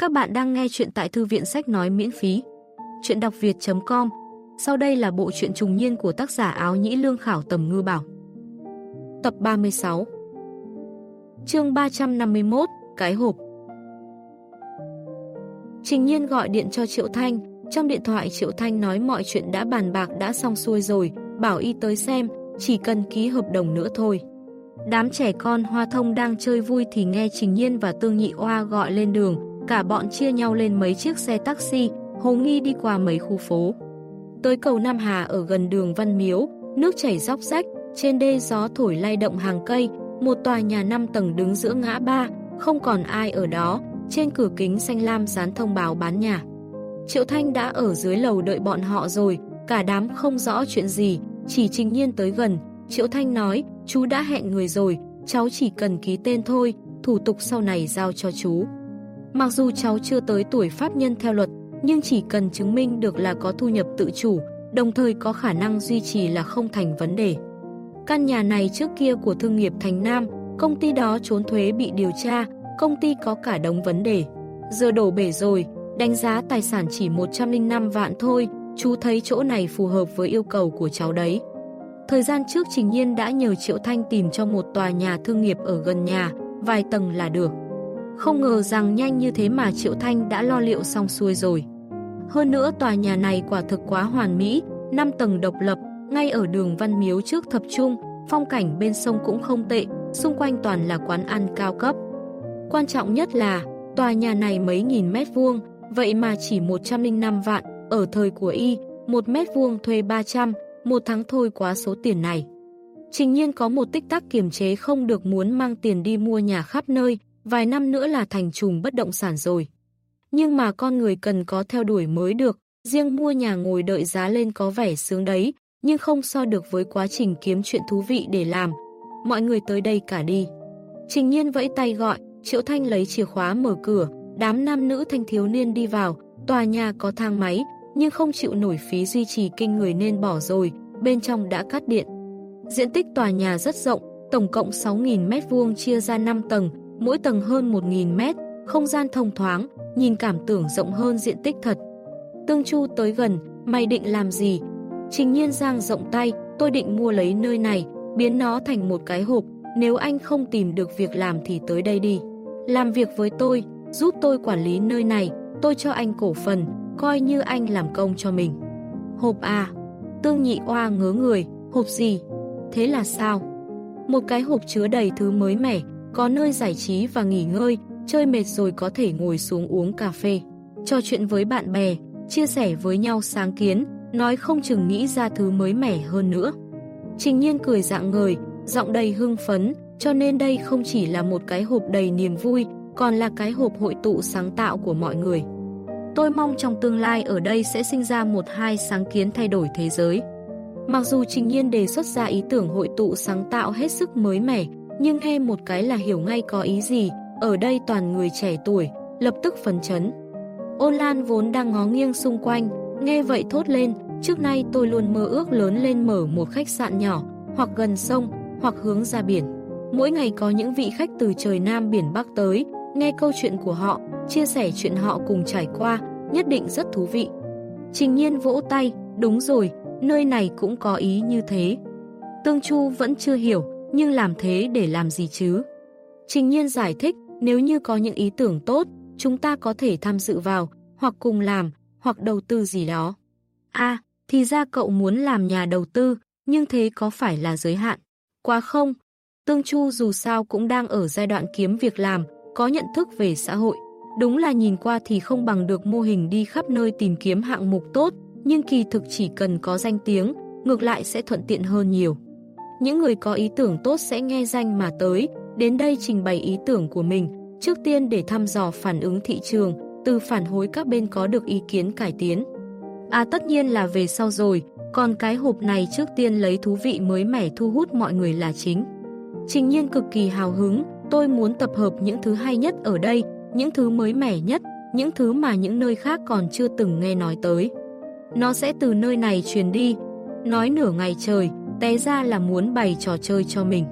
Các bạn đang nghe chuyện tại thư viện sách nói miễn phí. Chuyện đọc việt.com Sau đây là bộ truyện trùng niên của tác giả áo nhĩ lương khảo tầm ngư bảo. Tập 36 chương 351 Cái hộp Trình nhiên gọi điện cho Triệu Thanh. Trong điện thoại Triệu Thanh nói mọi chuyện đã bàn bạc đã xong xuôi rồi, bảo y tới xem, chỉ cần ký hợp đồng nữa thôi. Đám trẻ con hoa thông đang chơi vui thì nghe Trình Nhiên và Tương Nhị Oa gọi lên đường, cả bọn chia nhau lên mấy chiếc xe taxi, Hồ Nghi đi qua mấy khu phố. Tới cầu Nam Hà ở gần đường Văn Miếu, nước chảy róc rách, trên đê gió thổi lay động hàng cây, một tòa nhà 5 tầng đứng giữa ngã ba, không còn ai ở đó, trên cửa kính xanh lam dán thông báo bán nhà. Triệu Thanh đã ở dưới lầu đợi bọn họ rồi, cả đám không rõ chuyện gì, chỉ trình nhiên tới gần. Triệu Thanh nói, chú đã hẹn người rồi, cháu chỉ cần ký tên thôi, thủ tục sau này giao cho chú. Mặc dù cháu chưa tới tuổi pháp nhân theo luật, nhưng chỉ cần chứng minh được là có thu nhập tự chủ, đồng thời có khả năng duy trì là không thành vấn đề. Căn nhà này trước kia của thương nghiệp Thành Nam, công ty đó trốn thuế bị điều tra, công ty có cả đống vấn đề. Giờ đổ bể rồi, đánh giá tài sản chỉ 105 vạn thôi, chú thấy chỗ này phù hợp với yêu cầu của cháu đấy. Thời gian trước Trình Nhiên đã nhờ Triệu Thanh tìm cho một tòa nhà thương nghiệp ở gần nhà, vài tầng là được. Không ngờ rằng nhanh như thế mà Triệu Thanh đã lo liệu xong xuôi rồi. Hơn nữa tòa nhà này quả thực quá hoàn mỹ, 5 tầng độc lập, ngay ở đường Văn Miếu trước thập trung, phong cảnh bên sông cũng không tệ, xung quanh toàn là quán ăn cao cấp. Quan trọng nhất là, tòa nhà này mấy nghìn mét vuông, vậy mà chỉ 105 vạn, ở thời của y, một mét vuông thuê 300, một tháng thôi quá số tiền này. Trình nhiên có một tích tắc kiềm chế không được muốn mang tiền đi mua nhà khắp nơi, vài năm nữa là thành trùm bất động sản rồi. Nhưng mà con người cần có theo đuổi mới được, riêng mua nhà ngồi đợi giá lên có vẻ sướng đấy, nhưng không so được với quá trình kiếm chuyện thú vị để làm. Mọi người tới đây cả đi. Trình nhiên vẫy tay gọi, Triệu Thanh lấy chìa khóa mở cửa, đám nam nữ thanh thiếu niên đi vào, tòa nhà có thang máy, nhưng không chịu nổi phí duy trì kinh người nên bỏ rồi, bên trong đã cắt điện. Diện tích tòa nhà rất rộng, tổng cộng 6.000 m2 chia ra 5 tầng, mỗi tầng hơn 1.000 mét, không gian thông thoáng, nhìn cảm tưởng rộng hơn diện tích thật. Tương Chu tới gần, mày định làm gì? Trình nhiên giang rộng tay, tôi định mua lấy nơi này, biến nó thành một cái hộp, nếu anh không tìm được việc làm thì tới đây đi. Làm việc với tôi, giúp tôi quản lý nơi này, tôi cho anh cổ phần, coi như anh làm công cho mình. Hộp à? Tương nhị oa ngớ người, hộp gì? Thế là sao? Một cái hộp chứa đầy thứ mới mẻ, có nơi giải trí và nghỉ ngơi, chơi mệt rồi có thể ngồi xuống uống cà phê, trò chuyện với bạn bè, chia sẻ với nhau sáng kiến, nói không chừng nghĩ ra thứ mới mẻ hơn nữa. Trình nhiên cười dạng người, giọng đầy hưng phấn, cho nên đây không chỉ là một cái hộp đầy niềm vui, còn là cái hộp hội tụ sáng tạo của mọi người. Tôi mong trong tương lai ở đây sẽ sinh ra một hai sáng kiến thay đổi thế giới. Mặc dù Trình Nhiên đề xuất ra ý tưởng hội tụ sáng tạo hết sức mới mẻ, nhưng thêm một cái là hiểu ngay có ý gì, ở đây toàn người trẻ tuổi, lập tức phấn chấn. Ôn Lan vốn đang ngó nghiêng xung quanh, nghe vậy thốt lên, trước nay tôi luôn mơ ước lớn lên mở một khách sạn nhỏ, hoặc gần sông, hoặc hướng ra biển. Mỗi ngày có những vị khách từ trời Nam biển Bắc tới, nghe câu chuyện của họ, chia sẻ chuyện họ cùng trải qua, nhất định rất thú vị. Trình nhiên vỗ tay, đúng rồi, nơi này cũng có ý như thế. Tương Chu vẫn chưa hiểu, nhưng làm thế để làm gì chứ? Trình nhiên giải thích, nếu như có những ý tưởng tốt, chúng ta có thể tham dự vào, hoặc cùng làm, hoặc đầu tư gì đó. À, thì ra cậu muốn làm nhà đầu tư, nhưng thế có phải là giới hạn? Quá không? Tương Chu dù sao cũng đang ở giai đoạn kiếm việc làm, có nhận thức về xã hội. Đúng là nhìn qua thì không bằng được mô hình đi khắp nơi tìm kiếm hạng mục tốt, nhưng kỳ thực chỉ cần có danh tiếng, ngược lại sẽ thuận tiện hơn nhiều. Những người có ý tưởng tốt sẽ nghe danh mà tới, đến đây trình bày ý tưởng của mình, trước tiên để thăm dò phản ứng thị trường, từ phản hối các bên có được ý kiến cải tiến. À tất nhiên là về sau rồi, còn cái hộp này trước tiên lấy thú vị mới mẻ thu hút mọi người là chính. Trình nhiên cực kỳ hào hứng, tôi muốn tập hợp những thứ hay nhất ở đây, những thứ mới mẻ nhất, những thứ mà những nơi khác còn chưa từng nghe nói tới. Nó sẽ từ nơi này truyền đi, nói nửa ngày trời, té ra là muốn bày trò chơi cho mình.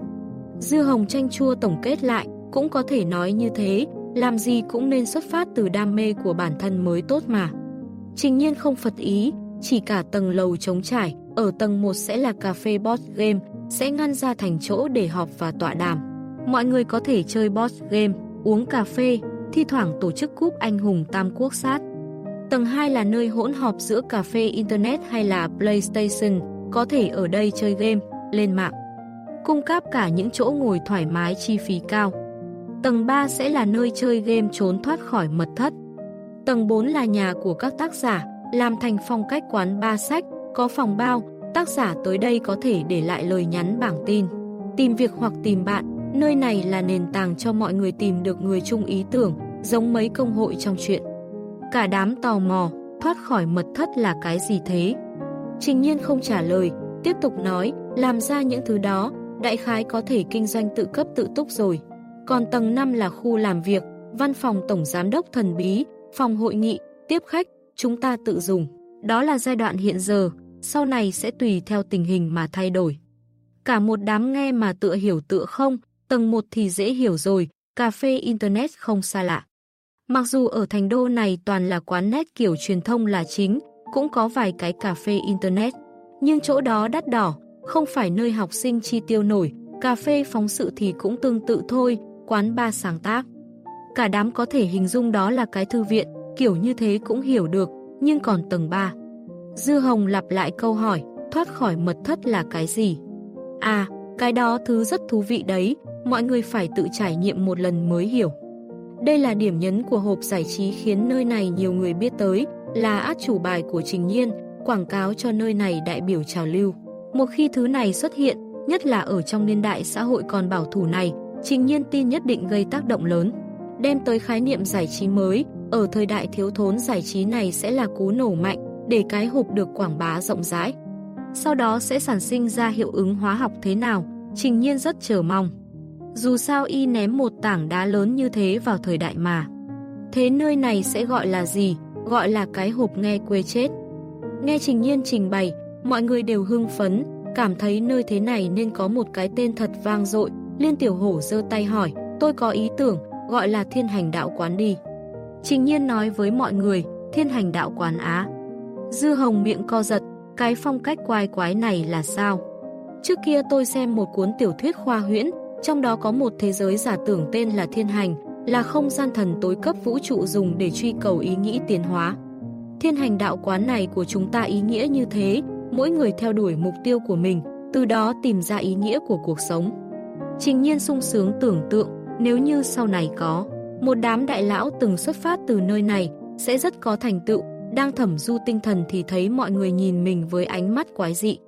Dưa hồng chanh chua tổng kết lại, cũng có thể nói như thế, làm gì cũng nên xuất phát từ đam mê của bản thân mới tốt mà. Trình nhiên không phật ý, chỉ cả tầng lầu trống trải, ở tầng 1 sẽ là cà phê board game, sẽ ngăn ra thành chỗ để họp và tọa đàm. Mọi người có thể chơi board game, uống cà phê, thi thoảng tổ chức cúp anh hùng Tam Quốc sát. Tầng 2 là nơi hỗn họp giữa cà phê Internet hay là PlayStation, có thể ở đây chơi game, lên mạng. Cung cấp cả những chỗ ngồi thoải mái chi phí cao. Tầng 3 sẽ là nơi chơi game trốn thoát khỏi mật thất. Tầng 4 là nhà của các tác giả, làm thành phong cách quán ba sách, có phòng bao, tác giả tới đây có thể để lại lời nhắn bảng tin. Tìm việc hoặc tìm bạn, nơi này là nền tảng cho mọi người tìm được người chung ý tưởng, giống mấy công hội trong chuyện. Cả đám tò mò, thoát khỏi mật thất là cái gì thế? Trình nhiên không trả lời, tiếp tục nói, làm ra những thứ đó, đại khái có thể kinh doanh tự cấp tự túc rồi. Còn tầng 5 là khu làm việc, văn phòng tổng giám đốc thần bí, phòng hội nghị, tiếp khách, chúng ta tự dùng. Đó là giai đoạn hiện giờ, sau này sẽ tùy theo tình hình mà thay đổi. Cả một đám nghe mà tựa hiểu tựa không, tầng 1 thì dễ hiểu rồi, cà phê Internet không xa lạ. Mặc dù ở thành đô này toàn là quán nét kiểu truyền thông là chính, cũng có vài cái cà phê Internet. Nhưng chỗ đó đắt đỏ, không phải nơi học sinh chi tiêu nổi, cà phê phóng sự thì cũng tương tự thôi, quán ba sáng tác. Cả đám có thể hình dung đó là cái thư viện, kiểu như thế cũng hiểu được, nhưng còn tầng 3. Dư Hồng lặp lại câu hỏi, thoát khỏi mật thất là cái gì? À, cái đó thứ rất thú vị đấy, mọi người phải tự trải nghiệm một lần mới hiểu. Đây là điểm nhấn của hộp giải trí khiến nơi này nhiều người biết tới, là át chủ bài của Trình Nhiên, quảng cáo cho nơi này đại biểu trào lưu. Một khi thứ này xuất hiện, nhất là ở trong niên đại xã hội còn bảo thủ này, Trình Nhiên tin nhất định gây tác động lớn. Đem tới khái niệm giải trí mới, ở thời đại thiếu thốn giải trí này sẽ là cú nổ mạnh để cái hộp được quảng bá rộng rãi. Sau đó sẽ sản sinh ra hiệu ứng hóa học thế nào, Trình Nhiên rất chờ mong. Dù sao y ném một tảng đá lớn như thế vào thời đại mà. Thế nơi này sẽ gọi là gì? Gọi là cái hộp nghe quê chết. Nghe Trình Nhiên trình bày, mọi người đều hưng phấn, cảm thấy nơi thế này nên có một cái tên thật vang dội. Liên Tiểu Hổ giơ tay hỏi, tôi có ý tưởng, gọi là thiên hành đạo quán đi. Trình Nhiên nói với mọi người, thiên hành đạo quán Á. Dư Hồng miệng co giật, cái phong cách quái quái này là sao? Trước kia tôi xem một cuốn tiểu thuyết khoa huyễn, trong đó có một thế giới giả tưởng tên là thiên hành, là không gian thần tối cấp vũ trụ dùng để truy cầu ý nghĩ tiến hóa. Thiên hành đạo quán này của chúng ta ý nghĩa như thế, mỗi người theo đuổi mục tiêu của mình, từ đó tìm ra ý nghĩa của cuộc sống. Trình nhiên sung sướng tưởng tượng, nếu như sau này có một đám đại lão từng xuất phát từ nơi này, sẽ rất có thành tựu, đang thẩm du tinh thần thì thấy mọi người nhìn mình với ánh mắt quái dị.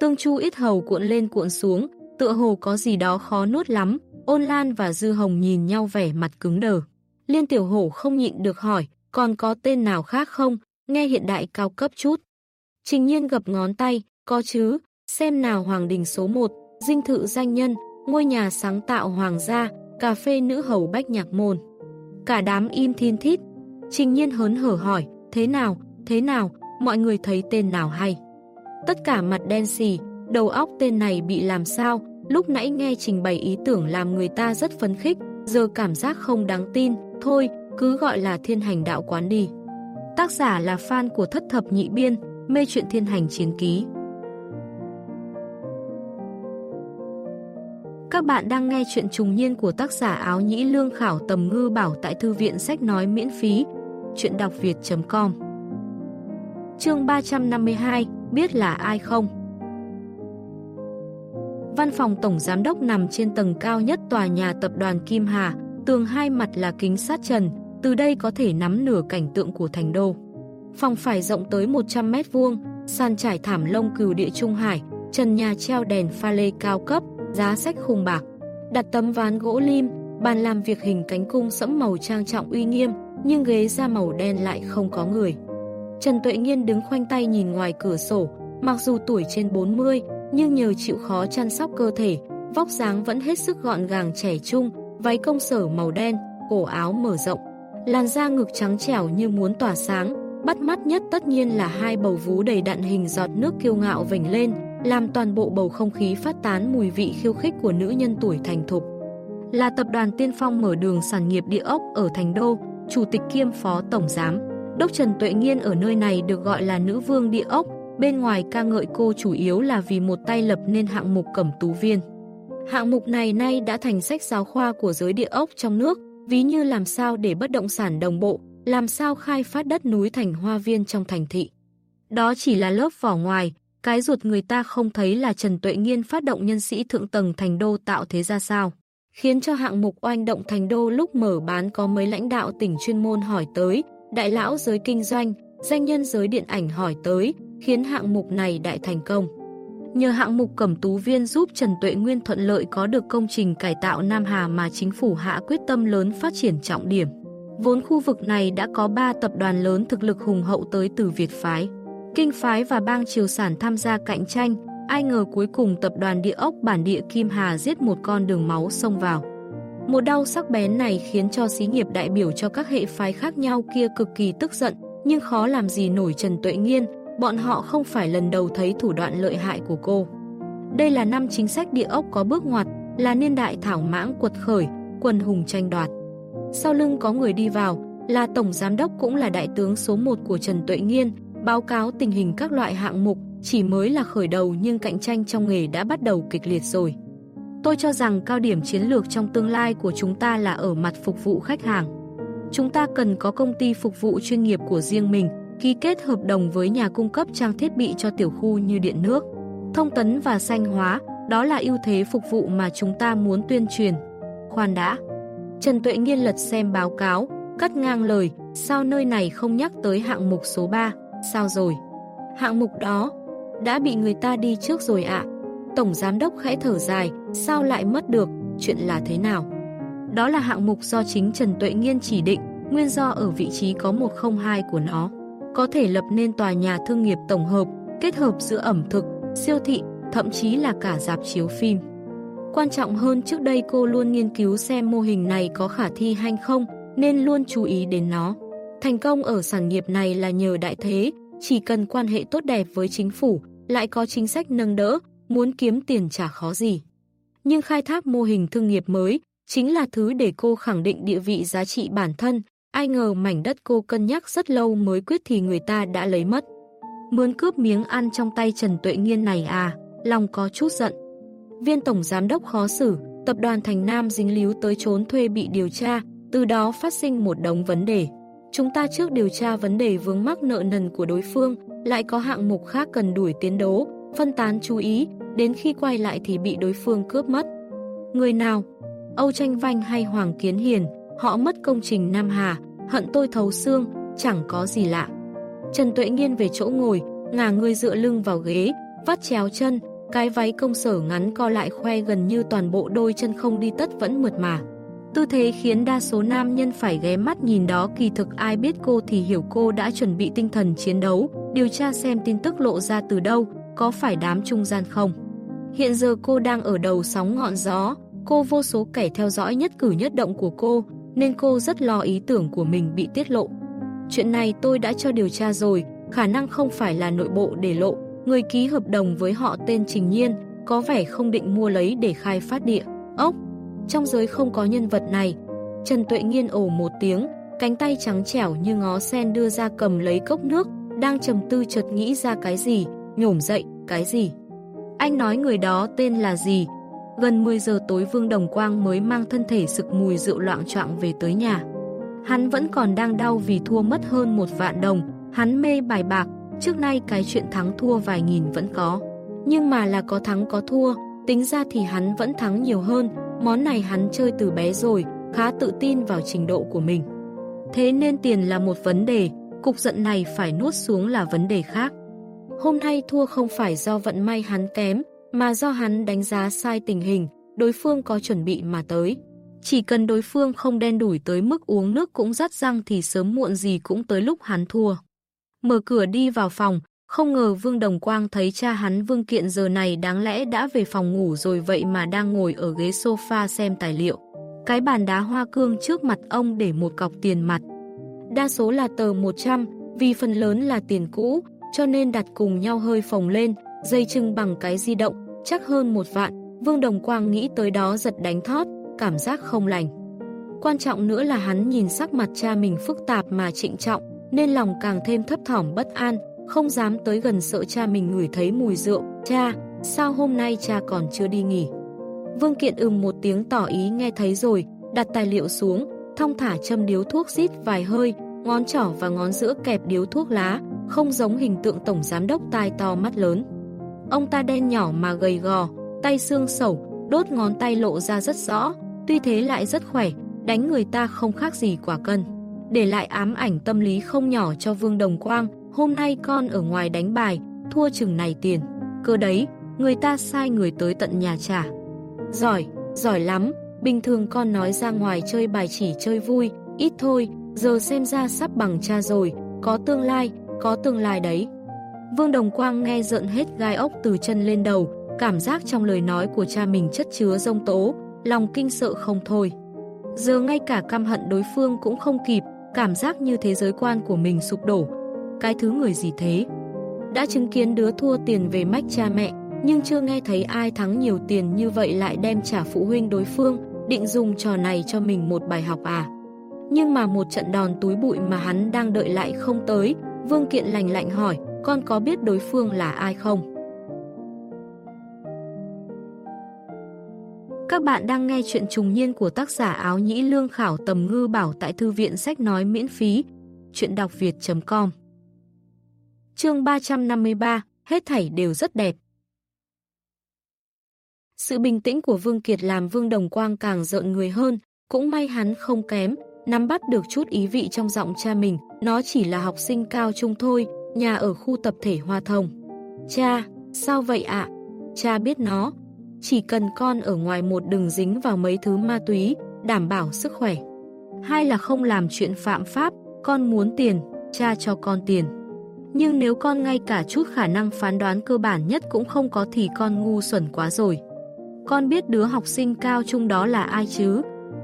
Tương Chu ít hầu cuộn lên cuộn xuống, tựa hồ có gì đó khó nuốt lắm, ôn lan và dư hồng nhìn nhau vẻ mặt cứng đờ. Liên tiểu hổ không nhịn được hỏi, còn có tên nào khác không, nghe hiện đại cao cấp chút. Trình nhiên gập ngón tay, có chứ, xem nào hoàng đình số 1, dinh thự danh nhân, ngôi nhà sáng tạo hoàng gia, cà phê nữ hầu bách nhạc môn. Cả đám im thiên thít. Trình nhiên hớn hở hỏi, thế nào, thế nào, mọi người thấy tên nào hay. Tất cả mặt đen xì, đầu óc tên này bị làm sao, lúc nãy nghe trình bày ý tưởng làm người ta rất phấn khích, giờ cảm giác không đáng tin, thôi, cứ gọi là thiên hành đạo quán đi. Tác giả là fan của thất thập nhị biên, mê chuyện thiên hành chiến ký. Các bạn đang nghe chuyện trùng niên của tác giả áo nhĩ lương khảo tầm ngư bảo tại thư viện sách nói miễn phí. Chuyện đọc việt.com Chương 352 Biết là ai không? Văn phòng Tổng Giám đốc nằm trên tầng cao nhất tòa nhà tập đoàn Kim Hà, tường hai mặt là kính sát trần, từ đây có thể nắm nửa cảnh tượng của thành đô. Phòng phải rộng tới 100 mét vuông, sàn trải thảm lông cừu địa Trung Hải, trần nhà treo đèn pha lê cao cấp, giá sách khung bạc. Đặt tấm ván gỗ lim, bàn làm việc hình cánh cung sẫm màu trang trọng uy nghiêm, nhưng ghế da màu đen lại không có người. Trần Tuệ Nghiên đứng khoanh tay nhìn ngoài cửa sổ, mặc dù tuổi trên 40, nhưng nhờ chịu khó chăm sóc cơ thể, vóc dáng vẫn hết sức gọn gàng trẻ trung, váy công sở màu đen, cổ áo mở rộng. Làn da ngực trắng trẻo như muốn tỏa sáng, bắt mắt nhất tất nhiên là hai bầu vú đầy đặn hình giọt nước kiêu ngạo vểnh lên, làm toàn bộ bầu không khí phát tán mùi vị khiêu khích của nữ nhân tuổi thành thục. là tập đoàn tiên phong mở đường sản nghiệp địa ốc ở Thành Đô, chủ tịch kiêm phó tổng giám. Đốc Trần Tuệ Nghiên ở nơi này được gọi là nữ vương địa ốc, bên ngoài ca ngợi cô chủ yếu là vì một tay lập nên hạng mục cẩm tú viên. Hạng mục này nay đã thành sách giáo khoa của giới địa ốc trong nước, ví như làm sao để bất động sản đồng bộ, làm sao khai phát đất núi thành hoa viên trong thành thị. Đó chỉ là lớp vỏ ngoài, cái ruột người ta không thấy là Trần Tuệ Nghiên phát động nhân sĩ thượng tầng thành đô tạo thế ra sao. Khiến cho hạng mục oanh động thành đô lúc mở bán có mấy lãnh đạo tỉnh chuyên môn hỏi tới, đại lão giới kinh doanh, danh nhân giới điện ảnh hỏi tới, khiến hạng mục này đại thành công. Nhờ hạng mục Cẩm Tú Viên giúp Trần Tuệ Nguyên thuận lợi có được công trình cải tạo Nam Hà mà chính phủ hạ quyết tâm lớn phát triển trọng điểm. Vốn khu vực này đã có 3 tập đoàn lớn thực lực hùng hậu tới từ Việt Phái. Kinh Phái và Bang Triều Sản tham gia cạnh tranh, ai ngờ cuối cùng tập đoàn địa ốc bản địa Kim Hà giết một con đường máu xông vào. Một đau sắc bén này khiến cho xí nghiệp đại biểu cho các hệ phái khác nhau kia cực kỳ tức giận, nhưng khó làm gì nổi Trần Tuệ Nghiên, bọn họ không phải lần đầu thấy thủ đoạn lợi hại của cô. Đây là năm chính sách địa ốc có bước ngoặt, là niên đại thảo mãng quật khởi, quần hùng tranh đoạt. Sau lưng có người đi vào, là Tổng Giám đốc cũng là đại tướng số 1 của Trần Tuệ Nghiên, báo cáo tình hình các loại hạng mục, chỉ mới là khởi đầu nhưng cạnh tranh trong nghề đã bắt đầu kịch liệt rồi. Tôi cho rằng cao điểm chiến lược trong tương lai của chúng ta là ở mặt phục vụ khách hàng. Chúng ta cần có công ty phục vụ chuyên nghiệp của riêng mình, ký kết hợp đồng với nhà cung cấp trang thiết bị cho tiểu khu như điện nước, thông tấn và xanh hóa, đó là ưu thế phục vụ mà chúng ta muốn tuyên truyền. Khoan đã. Trần Tuệ Nghiên lật xem báo cáo, cắt ngang lời, sao nơi này không nhắc tới hạng mục số 3, sao rồi? Hạng mục đó đã bị người ta đi trước rồi ạ. Tổng giám đốc khẽ thở dài, sao lại mất được, chuyện là thế nào? Đó là hạng mục do chính Trần Tuệ Nghiên chỉ định, nguyên do ở vị trí có 102 của nó. Có thể lập nên tòa nhà thương nghiệp tổng hợp, kết hợp giữa ẩm thực, siêu thị, thậm chí là cả dạp chiếu phim. Quan trọng hơn trước đây cô luôn nghiên cứu xem mô hình này có khả thi hay không, nên luôn chú ý đến nó. Thành công ở sản nghiệp này là nhờ đại thế, chỉ cần quan hệ tốt đẹp với chính phủ, lại có chính sách nâng đỡ, muốn kiếm tiền chả khó gì. Nhưng khai thác mô hình thương nghiệp mới chính là thứ để cô khẳng định địa vị giá trị bản thân, ai ngờ mảnh đất cô cân nhắc rất lâu mới quyết thì người ta đã lấy mất. Mướn cướp miếng ăn trong tay Trần Tuệ Nghiên này à, lòng có chút giận. Viên tổng giám đốc khó xử, tập đoàn Thành Nam dính líu tới trốn thuê bị điều tra, từ đó phát sinh một đống vấn đề. Chúng ta trước điều tra vấn đề vướng mắc nợ nần của đối phương, lại có hạng mục khác cần đuổi tiến đố, phân tán chú ý, đến khi quay lại thì bị đối phương cướp mất. Người nào? Âu Tranh Vanh hay Hoàng Kiến Hiền, họ mất công trình Nam Hà, hận tôi thấu xương, chẳng có gì lạ. Trần Tuệ Nghiên về chỗ ngồi, ngả người dựa lưng vào ghế, vắt chéo chân, cái váy công sở ngắn co lại khoe gần như toàn bộ đôi chân không đi tất vẫn mượt mà. Tư thế khiến đa số nam nhân phải ghé mắt nhìn đó kỳ thực ai biết cô thì hiểu cô đã chuẩn bị tinh thần chiến đấu, điều tra xem tin tức lộ ra từ đâu, có phải đám trung gian không. Hiện giờ cô đang ở đầu sóng ngọn gió, cô vô số kẻ theo dõi nhất cử nhất động của cô, nên cô rất lo ý tưởng của mình bị tiết lộ. Chuyện này tôi đã cho điều tra rồi, khả năng không phải là nội bộ để lộ, người ký hợp đồng với họ tên Trình Nhiên, có vẻ không định mua lấy để khai phát địa. Ốc, trong giới không có nhân vật này. Trần Tuệ Nghiên ổ một tiếng, cánh tay trắng trẻo như ngó sen đưa ra cầm lấy cốc nước, đang trầm tư chợt nghĩ ra cái gì, nhổm dậy, cái gì. Anh nói người đó tên là gì? Gần 10 giờ tối Vương Đồng Quang mới mang thân thể sực mùi rượu loạn trọng về tới nhà. Hắn vẫn còn đang đau vì thua mất hơn một vạn đồng, hắn mê bài bạc, trước nay cái chuyện thắng thua vài nghìn vẫn có. Nhưng mà là có thắng có thua, tính ra thì hắn vẫn thắng nhiều hơn, món này hắn chơi từ bé rồi, khá tự tin vào trình độ của mình. Thế nên tiền là một vấn đề, cục giận này phải nuốt xuống là vấn đề khác. Hôm nay thua không phải do vận may hắn kém, mà do hắn đánh giá sai tình hình, đối phương có chuẩn bị mà tới. Chỉ cần đối phương không đen đủi tới mức uống nước cũng rắt răng thì sớm muộn gì cũng tới lúc hắn thua. Mở cửa đi vào phòng, không ngờ Vương Đồng Quang thấy cha hắn Vương Kiện giờ này đáng lẽ đã về phòng ngủ rồi vậy mà đang ngồi ở ghế sofa xem tài liệu. Cái bàn đá hoa cương trước mặt ông để một cọc tiền mặt. Đa số là tờ 100, vì phần lớn là tiền cũ, cho nên đặt cùng nhau hơi phồng lên, dây chừng bằng cái di động, chắc hơn một vạn. Vương Đồng Quang nghĩ tới đó giật đánh thót, cảm giác không lành. Quan trọng nữa là hắn nhìn sắc mặt cha mình phức tạp mà trịnh trọng, nên lòng càng thêm thấp thỏm bất an, không dám tới gần sợ cha mình ngửi thấy mùi rượu. Cha, sao hôm nay cha còn chưa đi nghỉ? Vương Kiện ừm một tiếng tỏ ý nghe thấy rồi, đặt tài liệu xuống, thong thả châm điếu thuốc rít vài hơi, ngón trỏ và ngón giữa kẹp điếu thuốc lá, không giống hình tượng tổng giám đốc tai to mắt lớn. Ông ta đen nhỏ mà gầy gò, tay xương sẩu, đốt ngón tay lộ ra rất rõ, tuy thế lại rất khỏe, đánh người ta không khác gì quả cân. Để lại ám ảnh tâm lý không nhỏ cho Vương Đồng Quang, hôm nay con ở ngoài đánh bài, thua chừng này tiền. Cơ đấy, người ta sai người tới tận nhà trả. Giỏi, giỏi lắm, bình thường con nói ra ngoài chơi bài chỉ chơi vui, ít thôi, giờ xem ra sắp bằng cha rồi, có tương lai, có tương lai đấy. Vương Đồng Quang nghe giận hết gai ốc từ chân lên đầu, cảm giác trong lời nói của cha mình chất chứa rông tố, lòng kinh sợ không thôi. Giờ ngay cả căm hận đối phương cũng không kịp, cảm giác như thế giới quan của mình sụp đổ. Cái thứ người gì thế? Đã chứng kiến đứa thua tiền về mách cha mẹ, nhưng chưa nghe thấy ai thắng nhiều tiền như vậy lại đem trả phụ huynh đối phương, định dùng trò này cho mình một bài học à. Nhưng mà một trận đòn túi bụi mà hắn đang đợi lại không tới, Vương Kiện lành lạnh hỏi, con có biết đối phương là ai không? Các bạn đang nghe chuyện trùng niên của tác giả áo nhĩ lương khảo tầm ngư bảo tại thư viện sách nói miễn phí, chuyện đọc việt.com Chương 353, hết thảy đều rất đẹp. Sự bình tĩnh của Vương Kiệt làm Vương Đồng Quang càng rợn người hơn, cũng may hắn không kém, nắm bắt được chút ý vị trong giọng cha mình, nó chỉ là học sinh cao trung thôi, nhà ở khu tập thể Hoa Thông. Cha, sao vậy ạ? Cha biết nó, chỉ cần con ở ngoài một đừng dính vào mấy thứ ma túy, đảm bảo sức khỏe. Hai là không làm chuyện phạm pháp, con muốn tiền, cha cho con tiền. Nhưng nếu con ngay cả chút khả năng phán đoán cơ bản nhất cũng không có thì con ngu xuẩn quá rồi. Con biết đứa học sinh cao trung đó là ai chứ?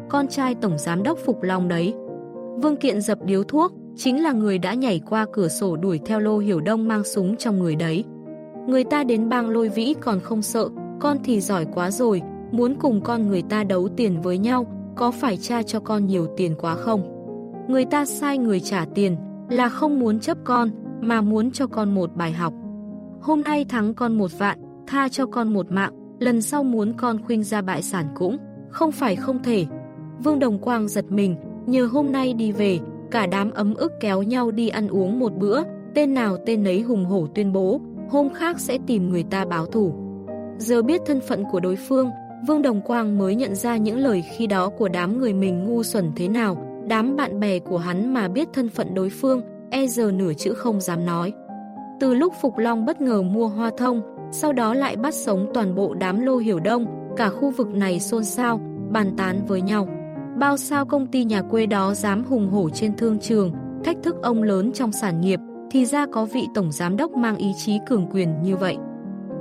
Con trai Tổng Giám đốc Phục Long đấy. Vương Kiện dập điếu thuốc, chính là người đã nhảy qua cửa sổ đuổi theo Lô Hiểu Đông mang súng trong người đấy. Người ta đến bang lôi vĩ còn không sợ, con thì giỏi quá rồi, muốn cùng con người ta đấu tiền với nhau, có phải cha cho con nhiều tiền quá không? Người ta sai người trả tiền, là không muốn chấp con, mà muốn cho con một bài học. Hôm nay thắng con một vạn, tha cho con một mạng, lần sau muốn con khuynh ra bại sản cũng, không phải không thể. Vương Đồng Quang giật mình, nhờ hôm nay đi về, cả đám ấm ức kéo nhau đi ăn uống một bữa, tên nào tên nấy hùng hổ tuyên bố, hôm khác sẽ tìm người ta báo thủ. Giờ biết thân phận của đối phương, Vương Đồng Quang mới nhận ra những lời khi đó của đám người mình ngu xuẩn thế nào, đám bạn bè của hắn mà biết thân phận đối phương, e giờ nửa chữ không dám nói. Từ lúc Phục Long bất ngờ mua hoa thông, sau đó lại bắt sống toàn bộ đám lô hiểu đông, cả khu vực này xôn xao, bàn tán với nhau. Bao sao công ty nhà quê đó dám hùng hổ trên thương trường, thách thức ông lớn trong sản nghiệp, thì ra có vị tổng giám đốc mang ý chí cường quyền như vậy.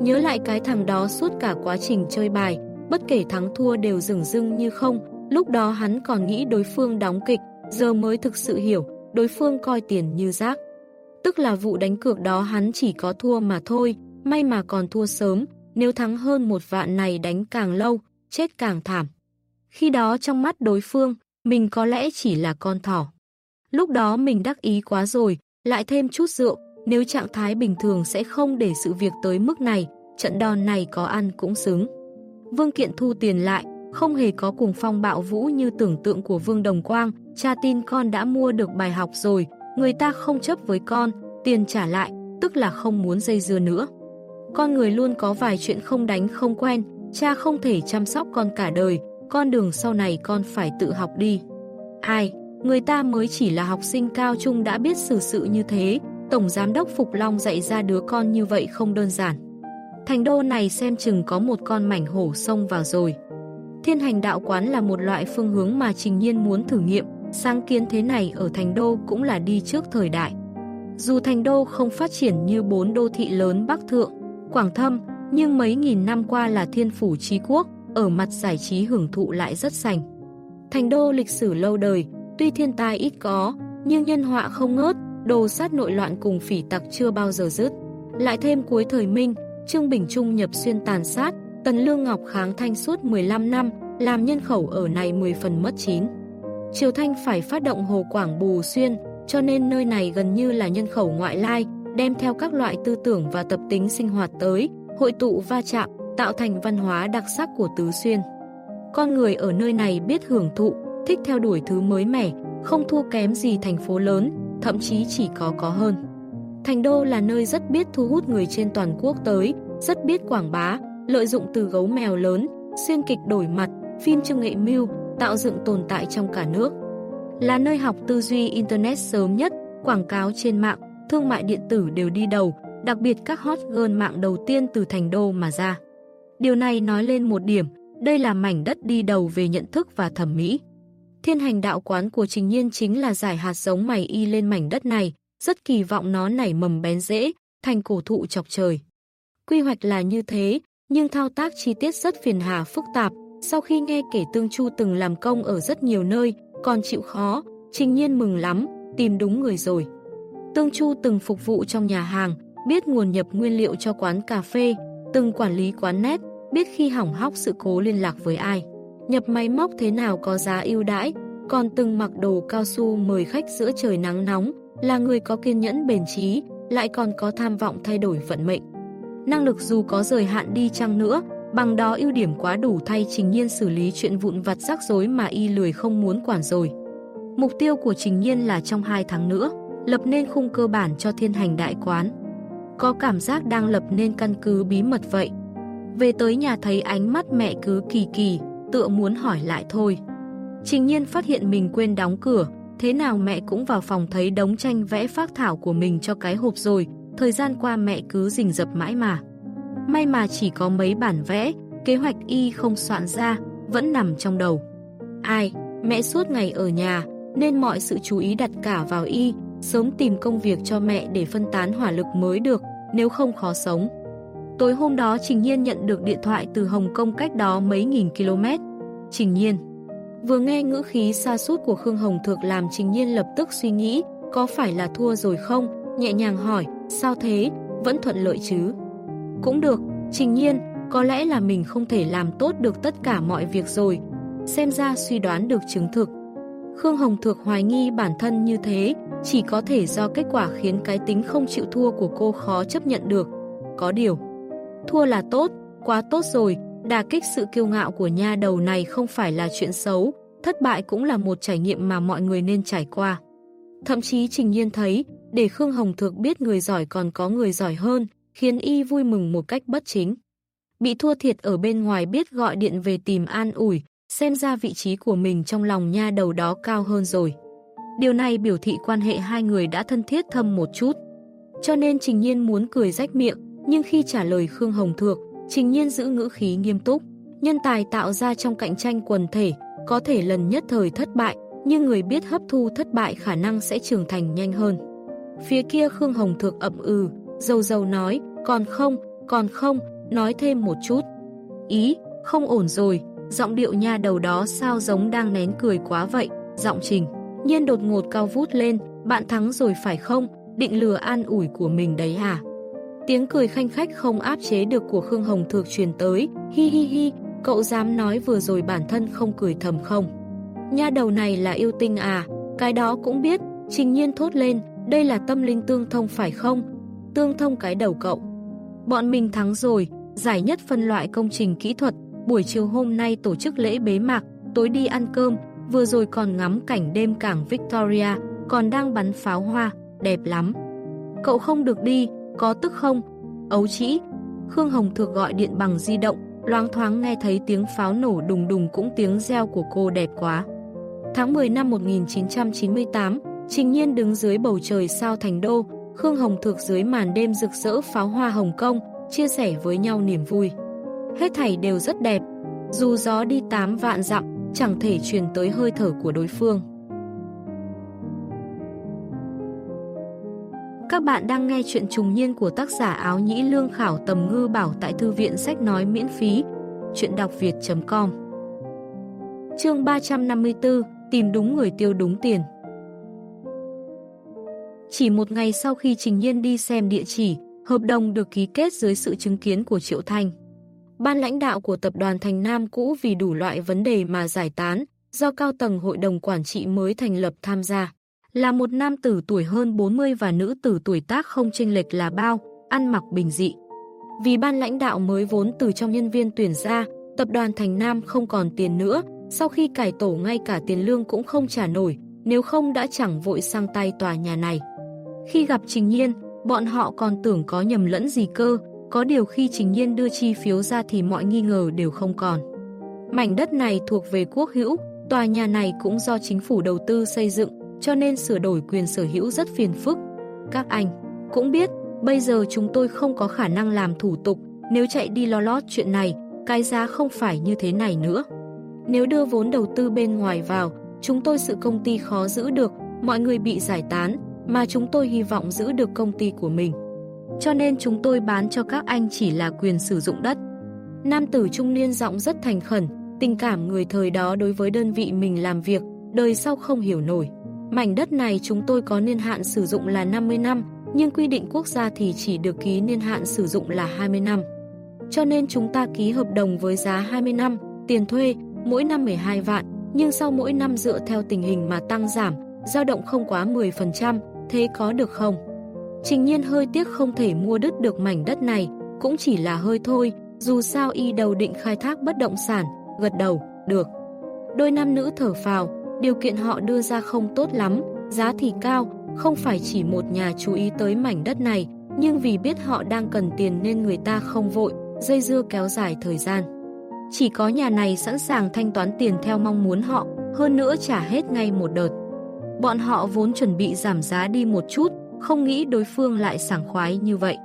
Nhớ lại cái thằng đó suốt cả quá trình chơi bài, bất kể thắng thua đều rừng rưng như không, lúc đó hắn còn nghĩ đối phương đóng kịch, giờ mới thực sự hiểu, đối phương coi tiền như rác. Tức là vụ đánh cược đó hắn chỉ có thua mà thôi, may mà còn thua sớm, nếu thắng hơn một vạn này đánh càng lâu, chết càng thảm. Khi đó trong mắt đối phương, mình có lẽ chỉ là con thỏ. Lúc đó mình đắc ý quá rồi, lại thêm chút rượu, nếu trạng thái bình thường sẽ không để sự việc tới mức này, trận đòn này có ăn cũng xứng. Vương Kiện thu tiền lại, không hề có cùng phong bạo vũ như tưởng tượng của Vương Đồng Quang, cha tin con đã mua được bài học rồi, người ta không chấp với con, tiền trả lại, tức là không muốn dây dưa nữa. Con người luôn có vài chuyện không đánh không quen, cha không thể chăm sóc con cả đời, con đường sau này con phải tự học đi. Ai, người ta mới chỉ là học sinh cao trung đã biết xử sự như thế, Tổng Giám đốc Phục Long dạy ra đứa con như vậy không đơn giản. Thành đô này xem chừng có một con mảnh hổ xông vào rồi. Thiên hành đạo quán là một loại phương hướng mà Trình Nhiên muốn thử nghiệm, sáng kiến thế này ở thành đô cũng là đi trước thời đại. Dù thành đô không phát triển như bốn đô thị lớn Bắc Thượng, Quảng Thâm, nhưng mấy nghìn năm qua là thiên phủ trí quốc, ở mặt giải trí hưởng thụ lại rất sành. Thành đô lịch sử lâu đời, tuy thiên tai ít có, nhưng nhân họa không ngớt, đồ sát nội loạn cùng phỉ tặc chưa bao giờ dứt. Lại thêm cuối thời Minh, Trương Bình Trung nhập xuyên tàn sát, Tần Lương Ngọc kháng thanh suốt 15 năm, làm nhân khẩu ở này 10 phần mất 9. Triều Thanh phải phát động Hồ Quảng Bù Xuyên, cho nên nơi này gần như là nhân khẩu ngoại lai, đem theo các loại tư tưởng và tập tính sinh hoạt tới, hội tụ va chạm, tạo thành văn hóa đặc sắc của Tứ Xuyên. Con người ở nơi này biết hưởng thụ, thích theo đuổi thứ mới mẻ, không thua kém gì thành phố lớn, thậm chí chỉ có có hơn. Thành đô là nơi rất biết thu hút người trên toàn quốc tới, rất biết quảng bá, lợi dụng từ gấu mèo lớn, xuyên kịch đổi mặt, phim trưng nghệ mưu, tạo dựng tồn tại trong cả nước. Là nơi học tư duy Internet sớm nhất, quảng cáo trên mạng, thương mại điện tử đều đi đầu, đặc biệt các hot girl mạng đầu tiên từ thành đô mà ra. Điều này nói lên một điểm, đây là mảnh đất đi đầu về nhận thức và thẩm mỹ. Thiên hành đạo quán của Trình Nhiên chính là giải hạt giống mày y lên mảnh đất này, rất kỳ vọng nó nảy mầm bén rễ, thành cổ thụ chọc trời. Quy hoạch là như thế, nhưng thao tác chi tiết rất phiền hà phức tạp. Sau khi nghe kể Tương Chu từng làm công ở rất nhiều nơi, còn chịu khó, Trình Nhiên mừng lắm, tìm đúng người rồi. Tương Chu từng phục vụ trong nhà hàng, biết nguồn nhập nguyên liệu cho quán cà phê, từng quản lý quán nét, biết khi hỏng hóc sự cố liên lạc với ai. Nhập máy móc thế nào có giá ưu đãi, còn từng mặc đồ cao su mời khách giữa trời nắng nóng, là người có kiên nhẫn bền trí, lại còn có tham vọng thay đổi vận mệnh. Năng lực dù có rời hạn đi chăng nữa, bằng đó ưu điểm quá đủ thay Trình Nhiên xử lý chuyện vụn vặt rắc rối mà y lười không muốn quản rồi. Mục tiêu của Trình Nhiên là trong 2 tháng nữa, lập nên khung cơ bản cho thiên hành đại quán. Có cảm giác đang lập nên căn cứ bí mật vậy. Về tới nhà thấy ánh mắt mẹ cứ kỳ kỳ, tựa muốn hỏi lại thôi. Trình nhiên phát hiện mình quên đóng cửa, thế nào mẹ cũng vào phòng thấy đống tranh vẽ phác thảo của mình cho cái hộp rồi, thời gian qua mẹ cứ rình rập mãi mà. May mà chỉ có mấy bản vẽ, kế hoạch y không soạn ra, vẫn nằm trong đầu. Ai, mẹ suốt ngày ở nhà, nên mọi sự chú ý đặt cả vào y, sớm tìm công việc cho mẹ để phân tán hỏa lực mới được, nếu không khó sống. Tối hôm đó Trình Nhiên nhận được điện thoại từ Hồng Kông cách đó mấy nghìn km. Trình Nhiên Vừa nghe ngữ khí xa sút của Khương Hồng Thược làm Trình Nhiên lập tức suy nghĩ có phải là thua rồi không, nhẹ nhàng hỏi, sao thế, vẫn thuận lợi chứ? Cũng được, Trình Nhiên, có lẽ là mình không thể làm tốt được tất cả mọi việc rồi. Xem ra suy đoán được chứng thực. Khương Hồng Thược hoài nghi bản thân như thế, chỉ có thể do kết quả khiến cái tính không chịu thua của cô khó chấp nhận được. Có điều, thua là tốt, quá tốt rồi, đà kích sự kiêu ngạo của nha đầu này không phải là chuyện xấu, thất bại cũng là một trải nghiệm mà mọi người nên trải qua. Thậm chí Trình Nhiên thấy, để Khương Hồng Thược biết người giỏi còn có người giỏi hơn, khiến y vui mừng một cách bất chính. Bị thua thiệt ở bên ngoài biết gọi điện về tìm an ủi, xem ra vị trí của mình trong lòng nha đầu đó cao hơn rồi. Điều này biểu thị quan hệ hai người đã thân thiết thâm một chút. Cho nên Trình Nhiên muốn cười rách miệng, nhưng khi trả lời Khương Hồng Thược, Trình Nhiên giữ ngữ khí nghiêm túc. Nhân tài tạo ra trong cạnh tranh quần thể, có thể lần nhất thời thất bại, nhưng người biết hấp thu thất bại khả năng sẽ trưởng thành nhanh hơn. Phía kia Khương Hồng Thược ậm ừ, dầu dầu nói, còn không, còn không, nói thêm một chút. Ý, không ổn rồi, giọng điệu nha đầu đó sao giống đang nén cười quá vậy, giọng trình. Nhiên đột ngột cao vút lên, bạn thắng rồi phải không, định lừa an ủi của mình đấy hả? Tiếng cười khanh khách không áp chế được của Khương Hồng Thược truyền tới, hi hi hi, cậu dám nói vừa rồi bản thân không cười thầm không? Nha đầu này là yêu tinh à, cái đó cũng biết, trình nhiên thốt lên, đây là tâm linh tương thông phải không? Tương thông cái đầu cậu. Bọn mình thắng rồi, giải nhất phân loại công trình kỹ thuật, buổi chiều hôm nay tổ chức lễ bế mạc, tối đi ăn cơm, vừa rồi còn ngắm cảnh đêm cảng Victoria, còn đang bắn pháo hoa, đẹp lắm. Cậu không được đi, có tức không? Ấu chỉ, Khương Hồng Thược gọi điện bằng di động, loáng thoáng nghe thấy tiếng pháo nổ đùng đùng cũng tiếng reo của cô đẹp quá. Tháng 10 năm 1998, Trình Nhiên đứng dưới bầu trời sao thành đô, Khương Hồng Thược dưới màn đêm rực rỡ pháo hoa Hồng Kông, chia sẻ với nhau niềm vui. Hết thảy đều rất đẹp, dù gió đi 8 vạn dặm, chẳng thể truyền tới hơi thở của đối phương. Các bạn đang nghe chuyện trùng niên của tác giả áo nhĩ lương khảo tầm ngư bảo tại thư viện sách nói miễn phí. Chuyện đọc việt.com Chương 354 Tìm đúng người tiêu đúng tiền Chỉ một ngày sau khi Trình Nhiên đi xem địa chỉ, hợp đồng được ký kết dưới sự chứng kiến của Triệu Thanh. ban lãnh đạo của tập đoàn Thành Nam cũ vì đủ loại vấn đề mà giải tán, do cao tầng hội đồng quản trị mới thành lập tham gia. Là một nam tử tuổi hơn 40 và nữ tử tuổi tác không chênh lệch là bao, ăn mặc bình dị. Vì ban lãnh đạo mới vốn từ trong nhân viên tuyển ra, tập đoàn Thành Nam không còn tiền nữa, sau khi cải tổ ngay cả tiền lương cũng không trả nổi, nếu không đã chẳng vội sang tay tòa nhà này. Khi gặp Trình Nhiên, bọn họ còn tưởng có nhầm lẫn gì cơ, có điều khi Trình Nhiên đưa chi phiếu ra thì mọi nghi ngờ đều không còn. Mảnh đất này thuộc về quốc hữu, tòa nhà này cũng do chính phủ đầu tư xây dựng, cho nên sửa đổi quyền sở hữu rất phiền phức. Các anh cũng biết, bây giờ chúng tôi không có khả năng làm thủ tục, nếu chạy đi lo lót chuyện này, cái giá không phải như thế này nữa. Nếu đưa vốn đầu tư bên ngoài vào, chúng tôi sự công ty khó giữ được, mọi người bị giải tán, mà chúng tôi hy vọng giữ được công ty của mình. Cho nên chúng tôi bán cho các anh chỉ là quyền sử dụng đất. Nam tử trung niên giọng rất thành khẩn, tình cảm người thời đó đối với đơn vị mình làm việc, đời sau không hiểu nổi. Mảnh đất này chúng tôi có niên hạn sử dụng là 50 năm, nhưng quy định quốc gia thì chỉ được ký niên hạn sử dụng là 20 năm. Cho nên chúng ta ký hợp đồng với giá 20 năm, tiền thuê, mỗi năm 12 vạn, nhưng sau mỗi năm dựa theo tình hình mà tăng giảm, dao động không quá 10%, thế có được không? Trình nhiên hơi tiếc không thể mua đứt được mảnh đất này, cũng chỉ là hơi thôi, dù sao y đầu định khai thác bất động sản, gật đầu, được. Đôi nam nữ thở phào, điều kiện họ đưa ra không tốt lắm, giá thì cao, không phải chỉ một nhà chú ý tới mảnh đất này, nhưng vì biết họ đang cần tiền nên người ta không vội, dây dưa kéo dài thời gian. Chỉ có nhà này sẵn sàng thanh toán tiền theo mong muốn họ, hơn nữa trả hết ngay một đợt. Bọn họ vốn chuẩn bị giảm giá đi một chút, không nghĩ đối phương lại sảng khoái như vậy.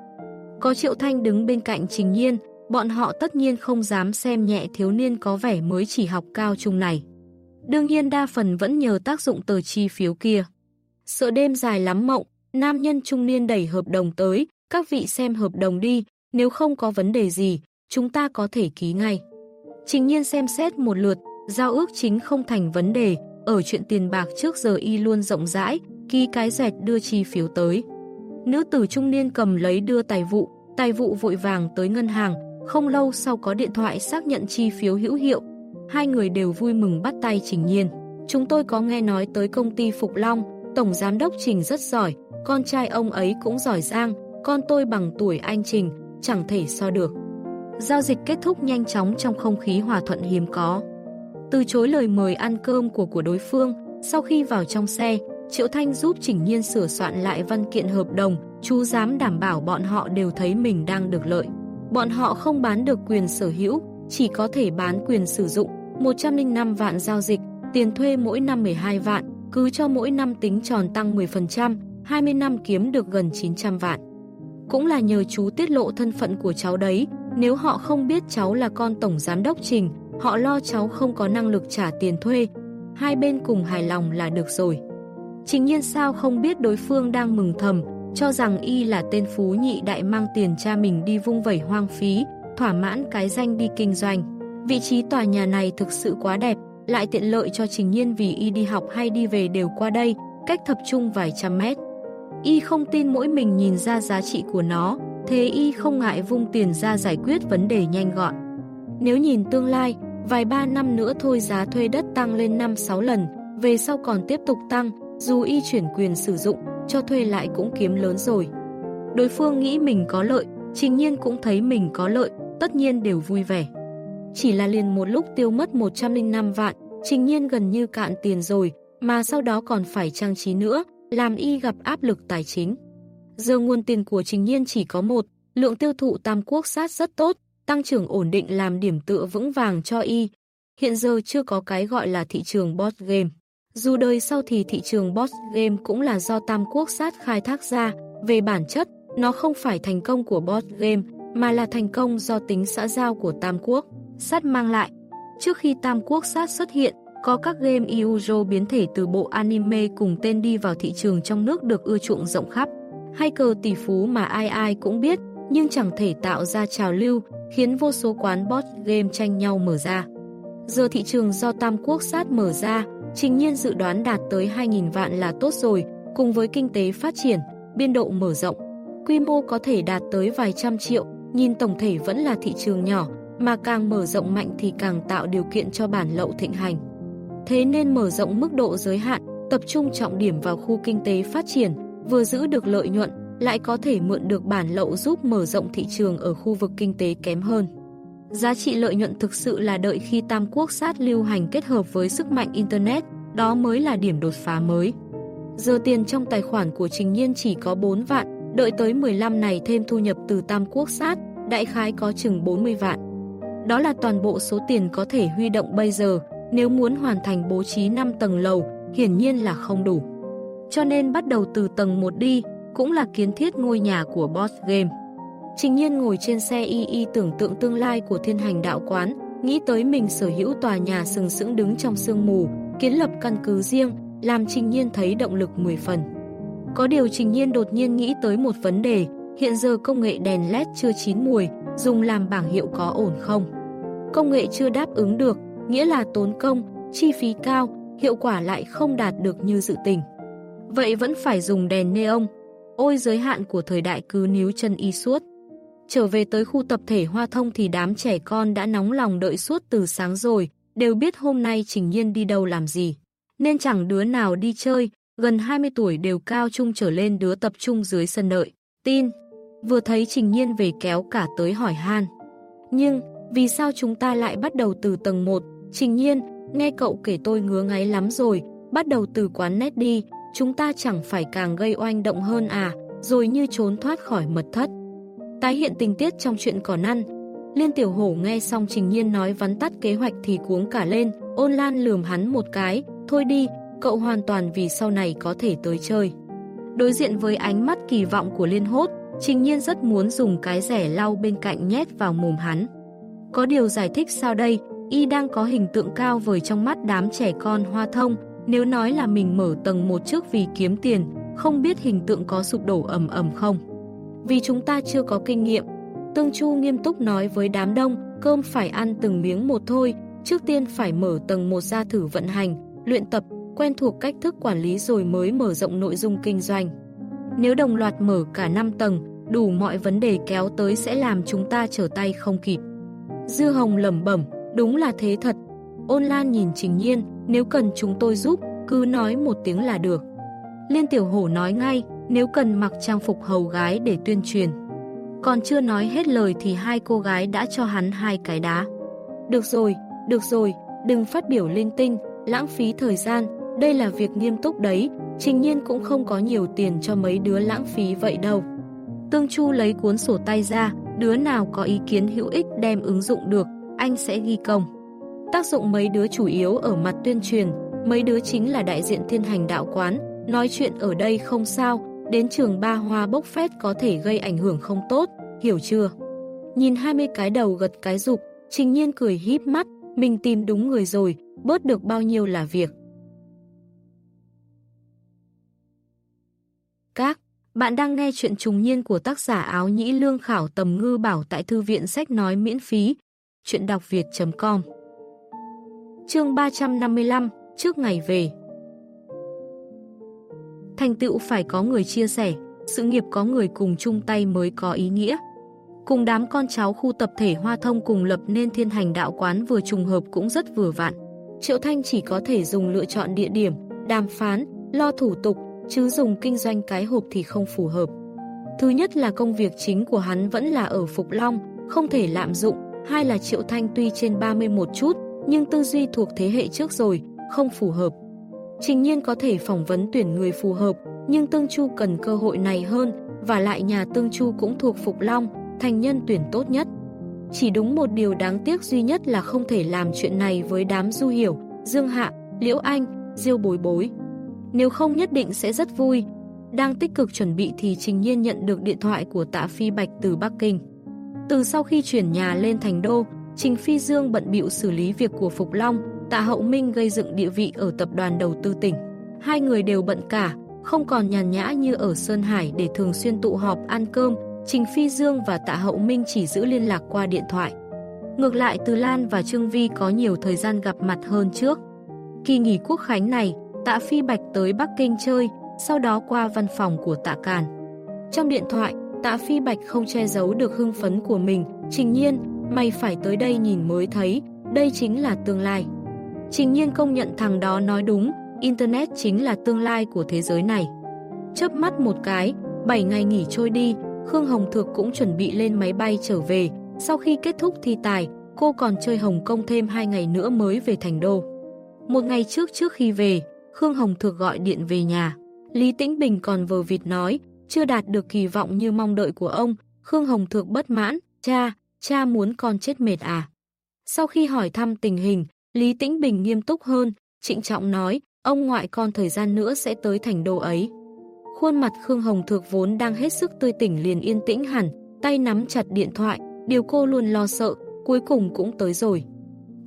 Có Triệu Thanh đứng bên cạnh Trình Nhiên, bọn họ tất nhiên không dám xem nhẹ thiếu niên có vẻ mới chỉ học cao trung này. Đương nhiên đa phần vẫn nhờ tác dụng tờ chi phiếu kia. Sợ đêm dài lắm mộng, nam nhân trung niên đẩy hợp đồng tới, các vị xem hợp đồng đi, nếu không có vấn đề gì, chúng ta có thể ký ngay. Trình nhiên xem xét một lượt, giao ước chính không thành vấn đề, ở chuyện tiền bạc trước giờ y luôn rộng rãi, ký cái dẹt đưa chi phiếu tới. Nữ tử trung niên cầm lấy đưa tài vụ, tài vụ vội vàng tới ngân hàng, không lâu sau có điện thoại xác nhận chi phiếu hữu hiệu. Hai người đều vui mừng bắt tay Trình Nhiên. Chúng tôi có nghe nói tới công ty Phục Long, Tổng Giám đốc Trình rất giỏi, con trai ông ấy cũng giỏi giang, con tôi bằng tuổi anh Trình, chẳng thể so được. Giao dịch kết thúc nhanh chóng trong không khí hòa thuận hiếm có. Từ chối lời mời ăn cơm của của đối phương, sau khi vào trong xe, Triệu Thanh giúp Trình Nhiên sửa soạn lại văn kiện hợp đồng, chú dám đảm bảo bọn họ đều thấy mình đang được lợi. Bọn họ không bán được quyền sở hữu, chỉ có thể bán quyền sử dụng, 105 vạn giao dịch, tiền thuê mỗi năm 12 vạn, cứ cho mỗi năm tính tròn tăng 10%, 20 năm kiếm được gần 900 vạn. Cũng là nhờ chú tiết lộ thân phận của cháu đấy, nếu họ không biết cháu là con tổng giám đốc Trình, họ lo cháu không có năng lực trả tiền thuê. Hai bên cùng hài lòng là được rồi. Trình nhiên sao không biết đối phương đang mừng thầm, cho rằng y là tên phú nhị đại mang tiền cha mình đi vung vẩy hoang phí, thỏa mãn cái danh đi kinh doanh. Vị trí tòa nhà này thực sự quá đẹp, lại tiện lợi cho Trình Nhiên vì y đi học hay đi về đều qua đây, cách tập trung vài trăm mét. Y không tin mỗi mình nhìn ra giá trị của nó, thế y không ngại vung tiền ra giải quyết vấn đề nhanh gọn. Nếu nhìn tương lai, vài ba năm nữa thôi giá thuê đất tăng lên 5-6 lần, về sau còn tiếp tục tăng, dù y chuyển quyền sử dụng, cho thuê lại cũng kiếm lớn rồi. Đối phương nghĩ mình có lợi, trình nhiên cũng thấy mình có lợi, tất nhiên đều vui vẻ. Chỉ là liền một lúc tiêu mất 105 vạn, trình nhiên gần như cạn tiền rồi, mà sau đó còn phải trang trí nữa, làm y gặp áp lực tài chính. Giờ nguồn tiền của trình nhiên chỉ có một, lượng tiêu thụ tam quốc sát rất tốt, tăng trưởng ổn định làm điểm tựa vững vàng cho y. Hiện giờ chưa có cái gọi là thị trường bot game. Dù đời sau thì thị trường boss game cũng là do Tam Quốc sát khai thác ra, về bản chất, nó không phải thành công của boss game, mà là thành công do tính xã giao của Tam Quốc sát mang lại. Trước khi Tam Quốc sát xuất hiện, có các game iujo biến thể từ bộ anime cùng tên đi vào thị trường trong nước được ưa chuộng rộng khắp. Hay cờ tỷ phú mà ai ai cũng biết, nhưng chẳng thể tạo ra trào lưu, khiến vô số quán bot game tranh nhau mở ra. Giờ thị trường do Tam Quốc sát mở ra, Trình nhiên dự đoán đạt tới 2.000 vạn là tốt rồi, cùng với kinh tế phát triển, biên độ mở rộng. Quy mô có thể đạt tới vài trăm triệu, nhìn tổng thể vẫn là thị trường nhỏ, mà càng mở rộng mạnh thì càng tạo điều kiện cho bản lậu thịnh hành. Thế nên mở rộng mức độ giới hạn, tập trung trọng điểm vào khu kinh tế phát triển, vừa giữ được lợi nhuận, lại có thể mượn được bản lậu giúp mở rộng thị trường ở khu vực kinh tế kém hơn. Giá trị lợi nhuận thực sự là đợi khi Tam Quốc sát lưu hành kết hợp với sức mạnh Internet, đó mới là điểm đột phá mới. Giờ tiền trong tài khoản của Trình Nhiên chỉ có 4 vạn, đợi tới 15 này thêm thu nhập từ Tam Quốc sát, đại khái có chừng 40 vạn. Đó là toàn bộ số tiền có thể huy động bây giờ, nếu muốn hoàn thành bố trí 5 tầng lầu, hiển nhiên là không đủ. Cho nên bắt đầu từ tầng 1 đi, cũng là kiến thiết ngôi nhà của Boss Game. Trình nhiên ngồi trên xe y y tưởng tượng tương lai của thiên hành đạo quán, nghĩ tới mình sở hữu tòa nhà sừng sững đứng trong sương mù, kiến lập căn cứ riêng, làm Trình Nhiên thấy động lực 10 phần. Có điều Trình Nhiên đột nhiên nghĩ tới một vấn đề, hiện giờ công nghệ đèn LED chưa chín mùi, dùng làm bảng hiệu có ổn không? Công nghệ chưa đáp ứng được, nghĩa là tốn công, chi phí cao, hiệu quả lại không đạt được như dự tình. Vậy vẫn phải dùng đèn neon. Ôi giới hạn của thời đại cứ níu chân y suốt. Trở về tới khu tập thể Hoa Thông thì đám trẻ con đã nóng lòng đợi suốt từ sáng rồi, đều biết hôm nay Trình Nhiên đi đâu làm gì. Nên chẳng đứa nào đi chơi, gần 20 tuổi đều cao trung trở lên đứa tập trung dưới sân đợi. Tin, vừa thấy Trình Nhiên về kéo cả tới hỏi han. Nhưng, vì sao chúng ta lại bắt đầu từ tầng 1? Trình Nhiên, nghe cậu kể tôi ngứa ngáy lắm rồi, bắt đầu từ quán nét đi, chúng ta chẳng phải càng gây oanh động hơn à, rồi như trốn thoát khỏi mật thất. Tái hiện tình tiết trong chuyện cỏ năn. Liên Tiểu Hổ nghe xong Trình Nhiên nói vắn tắt kế hoạch thì cuống cả lên, ôn lan lườm hắn một cái, thôi đi, cậu hoàn toàn vì sau này có thể tới chơi. Đối diện với ánh mắt kỳ vọng của Liên Hốt, Trình Nhiên rất muốn dùng cái rẻ lau bên cạnh nhét vào mồm hắn. Có điều giải thích sao đây, y đang có hình tượng cao vời trong mắt đám trẻ con hoa thông, nếu nói là mình mở tầng một trước vì kiếm tiền, không biết hình tượng có sụp đổ ầm ầm không vì chúng ta chưa có kinh nghiệm. Tương Chu nghiêm túc nói với đám đông, cơm phải ăn từng miếng một thôi, trước tiên phải mở tầng một ra thử vận hành, luyện tập, quen thuộc cách thức quản lý rồi mới mở rộng nội dung kinh doanh. Nếu đồng loạt mở cả 5 tầng, đủ mọi vấn đề kéo tới sẽ làm chúng ta trở tay không kịp. Dư Hồng lẩm bẩm, đúng là thế thật. Ôn Lan nhìn Trình Nhiên, nếu cần chúng tôi giúp, cứ nói một tiếng là được. Liên Tiểu Hổ nói ngay, nếu cần mặc trang phục hầu gái để tuyên truyền. Còn chưa nói hết lời thì hai cô gái đã cho hắn hai cái đá. Được rồi, được rồi, đừng phát biểu linh tinh, lãng phí thời gian, đây là việc nghiêm túc đấy, trình nhiên cũng không có nhiều tiền cho mấy đứa lãng phí vậy đâu. Tương Chu lấy cuốn sổ tay ra, đứa nào có ý kiến hữu ích đem ứng dụng được, anh sẽ ghi công. Tác dụng mấy đứa chủ yếu ở mặt tuyên truyền, mấy đứa chính là đại diện thiên hành đạo quán, nói chuyện ở đây không sao, đến trường ba hoa bốc phét có thể gây ảnh hưởng không tốt, hiểu chưa? Nhìn 20 cái đầu gật cái dục, trình nhiên cười híp mắt, mình tìm đúng người rồi, bớt được bao nhiêu là việc. Các bạn đang nghe chuyện trùng niên của tác giả áo nhĩ lương khảo tầm ngư bảo tại thư viện sách nói miễn phí. Chuyện đọc việt.com Chương 355 Trước ngày về Thành tựu phải có người chia sẻ, sự nghiệp có người cùng chung tay mới có ý nghĩa. Cùng đám con cháu khu tập thể Hoa Thông cùng lập nên thiên hành đạo quán vừa trùng hợp cũng rất vừa vặn. Triệu Thanh chỉ có thể dùng lựa chọn địa điểm, đàm phán, lo thủ tục, chứ dùng kinh doanh cái hộp thì không phù hợp. Thứ nhất là công việc chính của hắn vẫn là ở Phục Long, không thể lạm dụng, hai là Triệu Thanh tuy trên 31 chút, nhưng tư duy thuộc thế hệ trước rồi, không phù hợp. Trình nhiên có thể phỏng vấn tuyển người phù hợp, nhưng Tương Chu cần cơ hội này hơn, và lại nhà Tương Chu cũng thuộc Phục Long, thành nhân tuyển tốt nhất. Chỉ đúng một điều đáng tiếc duy nhất là không thể làm chuyện này với đám Du Hiểu, Dương Hạ, Liễu Anh, Diêu Bối Bối. Nếu không nhất định sẽ rất vui. Đang tích cực chuẩn bị thì Trình Nhiên nhận được điện thoại của tạ Phi Bạch từ Bắc Kinh. Từ sau khi chuyển nhà lên thành đô, Trình Phi Dương bận bịu xử lý việc của Phục Long, Tạ Hậu Minh gây dựng địa vị ở tập đoàn đầu tư tỉnh. Hai người đều bận cả, không còn nhàn nhã như ở Sơn Hải để thường xuyên tụ họp ăn cơm, Trình Phi Dương và Tạ Hậu Minh chỉ giữ liên lạc qua điện thoại. Ngược lại Từ Lan và Trương Vi có nhiều thời gian gặp mặt hơn trước. Kỳ nghỉ quốc khánh này, Tạ Phi Bạch tới Bắc Kinh chơi, sau đó qua văn phòng của Tạ Càn. Trong điện thoại, Tạ Phi Bạch không che giấu được hưng phấn của mình, trình nhiên, mày phải tới đây nhìn mới thấy, đây chính là tương lai. Trình nhiên công nhận thằng đó nói đúng, Internet chính là tương lai của thế giới này. Chớp mắt một cái, 7 ngày nghỉ trôi đi, Khương Hồng Thược cũng chuẩn bị lên máy bay trở về. Sau khi kết thúc thi tài, cô còn chơi Hồng Kông thêm 2 ngày nữa mới về thành đô. Một ngày trước trước khi về, Khương Hồng Thược gọi điện về nhà. Lý Tĩnh Bình còn vờ vịt nói, chưa đạt được kỳ vọng như mong đợi của ông. Khương Hồng Thược bất mãn, cha, cha muốn con chết mệt à? Sau khi hỏi thăm tình hình, Lý Tĩnh Bình nghiêm túc hơn, trịnh trọng nói, ông ngoại con thời gian nữa sẽ tới thành đô ấy. Khuôn mặt Khương Hồng Thược vốn đang hết sức tươi tỉnh liền yên tĩnh hẳn, tay nắm chặt điện thoại, điều cô luôn lo sợ, cuối cùng cũng tới rồi.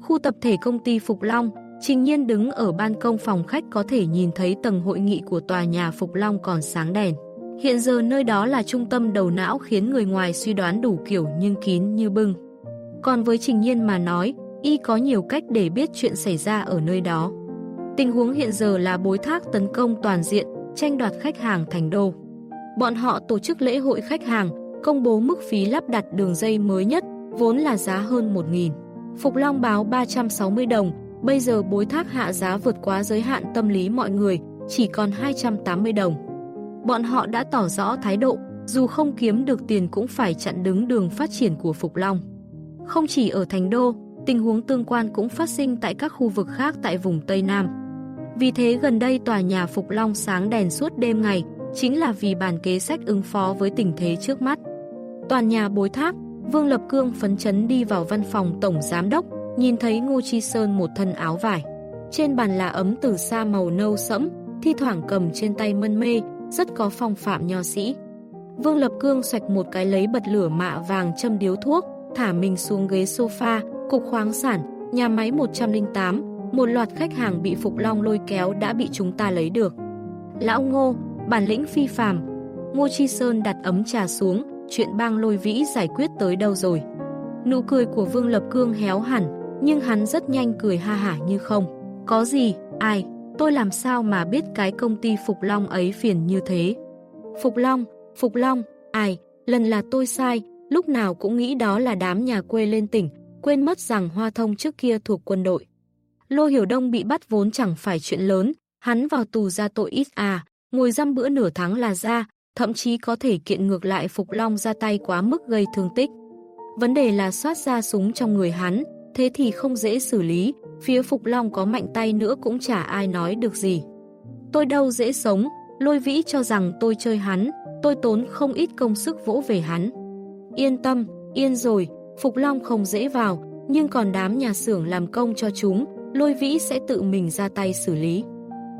Khu tập thể công ty Phục Long, Trình Nhiên đứng ở ban công phòng khách có thể nhìn thấy tầng hội nghị của tòa nhà Phục Long còn sáng đèn. Hiện giờ nơi đó là trung tâm đầu não khiến người ngoài suy đoán đủ kiểu nhưng kín như bưng. Còn với Trình Nhiên mà nói, y có nhiều cách để biết chuyện xảy ra ở nơi đó. Tình huống hiện giờ là bối thác tấn công toàn diện, tranh đoạt khách hàng thành đô. Bọn họ tổ chức lễ hội khách hàng, công bố mức phí lắp đặt đường dây mới nhất, vốn là giá hơn 1.000. Phục Long báo 360 đồng, bây giờ bối thác hạ giá vượt quá giới hạn tâm lý mọi người, chỉ còn 280 đồng. Bọn họ đã tỏ rõ thái độ, dù không kiếm được tiền cũng phải chặn đứng đường phát triển của Phục Long. Không chỉ ở Thành Đô, tình huống tương quan cũng phát sinh tại các khu vực khác tại vùng Tây Nam. Vì thế gần đây tòa nhà Phục Long sáng đèn suốt đêm ngày, chính là vì bàn kế sách ứng phó với tình thế trước mắt. Toàn nhà bối thác, Vương Lập Cương phấn chấn đi vào văn phòng Tổng Giám Đốc, nhìn thấy Ngô Chi Sơn một thân áo vải. Trên bàn là ấm từ xa màu nâu sẫm, thi thoảng cầm trên tay mân mê, rất có phong phạm nho sĩ. Vương Lập Cương xoạch một cái lấy bật lửa mạ vàng châm điếu thuốc, thả mình xuống ghế sofa, cục khoáng sản, nhà máy 108, một loạt khách hàng bị Phục Long lôi kéo đã bị chúng ta lấy được. Lão Ngô, bản lĩnh phi phàm. Ngô Chi Sơn đặt ấm trà xuống, chuyện bang lôi vĩ giải quyết tới đâu rồi. Nụ cười của Vương Lập Cương héo hẳn, nhưng hắn rất nhanh cười ha hả như không. Có gì, ai, tôi làm sao mà biết cái công ty Phục Long ấy phiền như thế. Phục Long, Phục Long, ai, lần là tôi sai, lúc nào cũng nghĩ đó là đám nhà quê lên tỉnh, quên mất rằng Hoa Thông trước kia thuộc quân đội. Lô Hiểu Đông bị bắt vốn chẳng phải chuyện lớn, hắn vào tù ra tội ít à, ngồi giam bữa nửa tháng là ra, thậm chí có thể kiện ngược lại Phục Long ra tay quá mức gây thương tích. Vấn đề là soát ra súng trong người hắn, thế thì không dễ xử lý, phía Phục Long có mạnh tay nữa cũng chả ai nói được gì. Tôi đâu dễ sống, lôi vĩ cho rằng tôi chơi hắn, tôi tốn không ít công sức vỗ về hắn. Yên tâm, yên rồi, Phục Long không dễ vào, nhưng còn đám nhà xưởng làm công cho chúng, lôi vĩ sẽ tự mình ra tay xử lý.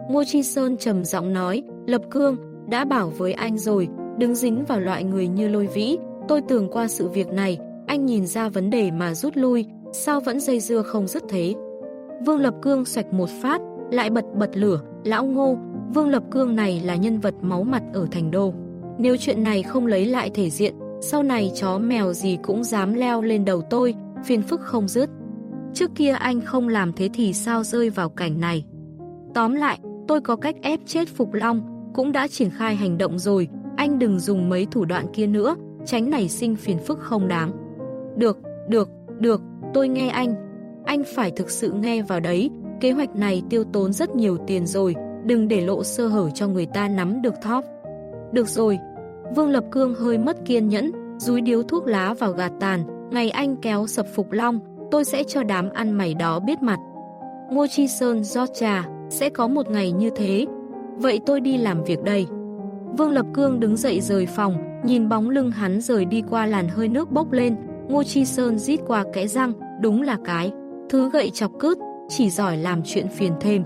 Ngô Chi Sơn trầm giọng nói, Lập Cương, đã bảo với anh rồi, đừng dính vào loại người như lôi vĩ, tôi tưởng qua sự việc này, anh nhìn ra vấn đề mà rút lui, sao vẫn dây dưa không dứt thế. Vương Lập Cương xoạch một phát, lại bật bật lửa, lão ngô, Vương Lập Cương này là nhân vật máu mặt ở thành đô. Nếu chuyện này không lấy lại thể diện, sau này chó mèo gì cũng dám leo lên đầu tôi, phiền phức không dứt. Trước kia anh không làm thế thì sao rơi vào cảnh này. Tóm lại, tôi có cách ép chết Phục Long, cũng đã triển khai hành động rồi, anh đừng dùng mấy thủ đoạn kia nữa, tránh nảy sinh phiền phức không đáng. Được, được, được, tôi nghe anh. Anh phải thực sự nghe vào đấy, kế hoạch này tiêu tốn rất nhiều tiền rồi, đừng để lộ sơ hở cho người ta nắm được thóp. Được rồi, Vương Lập Cương hơi mất kiên nhẫn, rúi điếu thuốc lá vào gạt tàn, ngày anh kéo sập Phục Long, tôi sẽ cho đám ăn mày đó biết mặt. Ngô Chi Sơn do trà, sẽ có một ngày như thế. Vậy tôi đi làm việc đây. Vương Lập Cương đứng dậy rời phòng, nhìn bóng lưng hắn rời đi qua làn hơi nước bốc lên, Ngô Chi Sơn rít qua kẽ răng, đúng là cái. Thứ gậy chọc cướp, chỉ giỏi làm chuyện phiền thêm.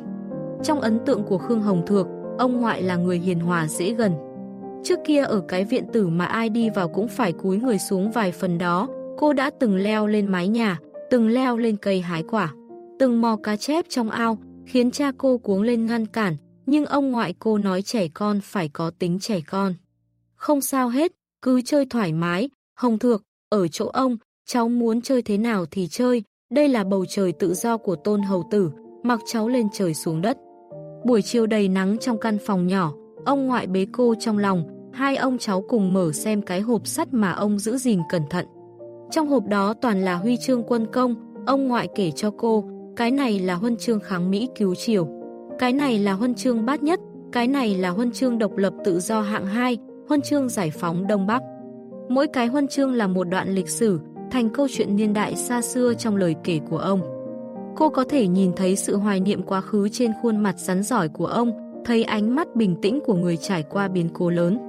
Trong ấn tượng của Khương Hồng Thược, ông ngoại là người hiền hòa dễ gần. Trước kia ở cái viện tử mà ai đi vào cũng phải cúi người xuống vài phần đó, cô đã từng leo lên mái nhà, từng leo lên cây hái quả, từng mò cá chép trong ao, khiến cha cô cuống lên ngăn cản, nhưng ông ngoại cô nói trẻ con phải có tính trẻ con. Không sao hết, cứ chơi thoải mái, hồng thược, ở chỗ ông, cháu muốn chơi thế nào thì chơi, đây là bầu trời tự do của tôn hầu tử, mặc cháu lên trời xuống đất. Buổi chiều đầy nắng trong căn phòng nhỏ, ông ngoại bế cô trong lòng, hai ông cháu cùng mở xem cái hộp sắt mà ông giữ gìn cẩn thận. Trong hộp đó toàn là huy chương quân công, ông ngoại kể cho cô, cái này là huân chương kháng Mỹ cứu triều. Cái này là huân chương bát nhất, cái này là huân chương độc lập tự do hạng 2, huân chương giải phóng Đông Bắc. Mỗi cái huân chương là một đoạn lịch sử, thành câu chuyện niên đại xa xưa trong lời kể của ông. Cô có thể nhìn thấy sự hoài niệm quá khứ trên khuôn mặt rắn giỏi của ông, thấy ánh mắt bình tĩnh của người trải qua biến cố lớn.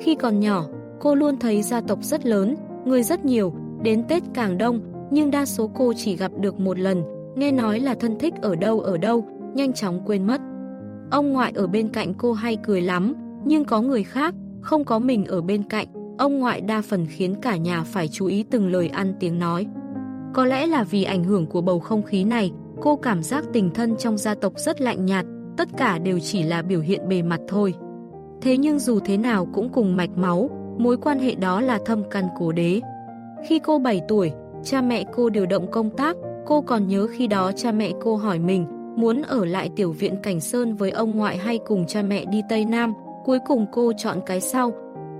Khi còn nhỏ, cô luôn thấy gia tộc rất lớn, người rất nhiều, đến Tết càng đông, nhưng đa số cô chỉ gặp được một lần, nghe nói là thân thích ở đâu ở đâu, nhanh chóng quên mất. Ông ngoại ở bên cạnh cô hay cười lắm, nhưng có người khác, không có mình ở bên cạnh, ông ngoại đa phần khiến cả nhà phải chú ý từng lời ăn tiếng nói. Có lẽ là vì ảnh hưởng của bầu không khí này, cô cảm giác tình thân trong gia tộc rất lạnh nhạt, tất cả đều chỉ là biểu hiện bề mặt thôi. Thế nhưng dù thế nào cũng cùng mạch máu, mối quan hệ đó là thâm căn cố đế. Khi cô 7 tuổi, cha mẹ cô điều động công tác, cô còn nhớ khi đó cha mẹ cô hỏi mình muốn ở lại tiểu viện Cảnh Sơn với ông ngoại hay cùng cha mẹ đi Tây Nam, cuối cùng cô chọn cái sau.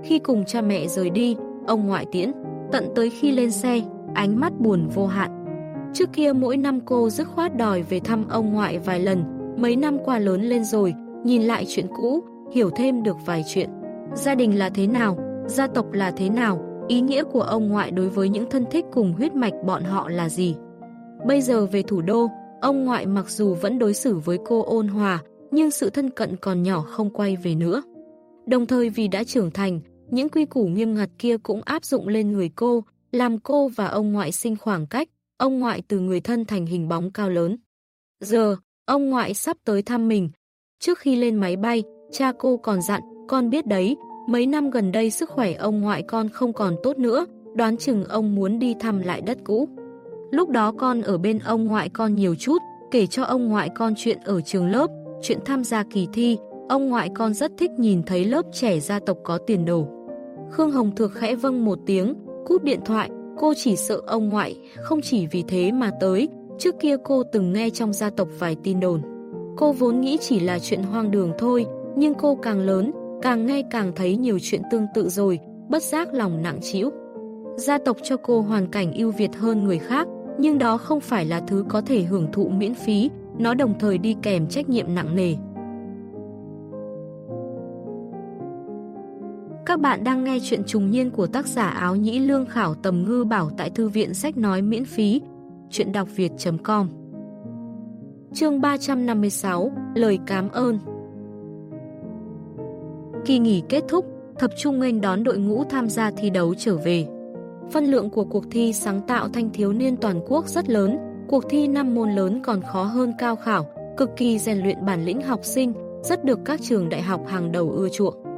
Khi cùng cha mẹ rời đi, ông ngoại tiễn, tận tới khi lên xe, ánh mắt buồn vô hạn. Trước kia mỗi năm cô dứt khoát đòi về thăm ông ngoại vài lần, mấy năm qua lớn lên rồi, nhìn lại chuyện cũ, hiểu thêm được vài chuyện. Gia đình là thế nào, gia tộc là thế nào, ý nghĩa của ông ngoại đối với những thân thích cùng huyết mạch bọn họ là gì. Bây giờ về thủ đô, ông ngoại mặc dù vẫn đối xử với cô ôn hòa, nhưng sự thân cận còn nhỏ không quay về nữa. Đồng thời vì đã trưởng thành, những quy củ nghiêm ngặt kia cũng áp dụng lên người cô, làm cô và ông ngoại sinh khoảng cách, ông ngoại từ người thân thành hình bóng cao lớn. Giờ, ông ngoại sắp tới thăm mình. Trước khi lên máy bay, cha cô còn dặn, con biết đấy, mấy năm gần đây sức khỏe ông ngoại con không còn tốt nữa, đoán chừng ông muốn đi thăm lại đất cũ. Lúc đó con ở bên ông ngoại con nhiều chút, kể cho ông ngoại con chuyện ở trường lớp, chuyện tham gia kỳ thi, ông ngoại con rất thích nhìn thấy lớp trẻ gia tộc có tiền đồ. Khương Hồng Thược khẽ vâng một tiếng, cúp điện thoại, cô chỉ sợ ông ngoại, không chỉ vì thế mà tới, trước kia cô từng nghe trong gia tộc vài tin đồn. Cô vốn nghĩ chỉ là chuyện hoang đường thôi, nhưng cô càng lớn, càng nghe càng thấy nhiều chuyện tương tự rồi, bất giác lòng nặng trĩu. Gia tộc cho cô hoàn cảnh ưu việt hơn người khác, nhưng đó không phải là thứ có thể hưởng thụ miễn phí, nó đồng thời đi kèm trách nhiệm nặng nề. Các bạn đang nghe chuyện trùng niên của tác giả áo nhĩ lương khảo tầm ngư bảo tại thư viện sách nói miễn phí. Chuyện đọc việt.com Chương 356 Lời cảm ơn Kỳ nghỉ kết thúc, thập trung nghênh đón đội ngũ tham gia thi đấu trở về. Phân lượng của cuộc thi sáng tạo thanh thiếu niên toàn quốc rất lớn, cuộc thi năm môn lớn còn khó hơn cao khảo, cực kỳ rèn luyện bản lĩnh học sinh, rất được các trường đại học hàng đầu ưa chuộng.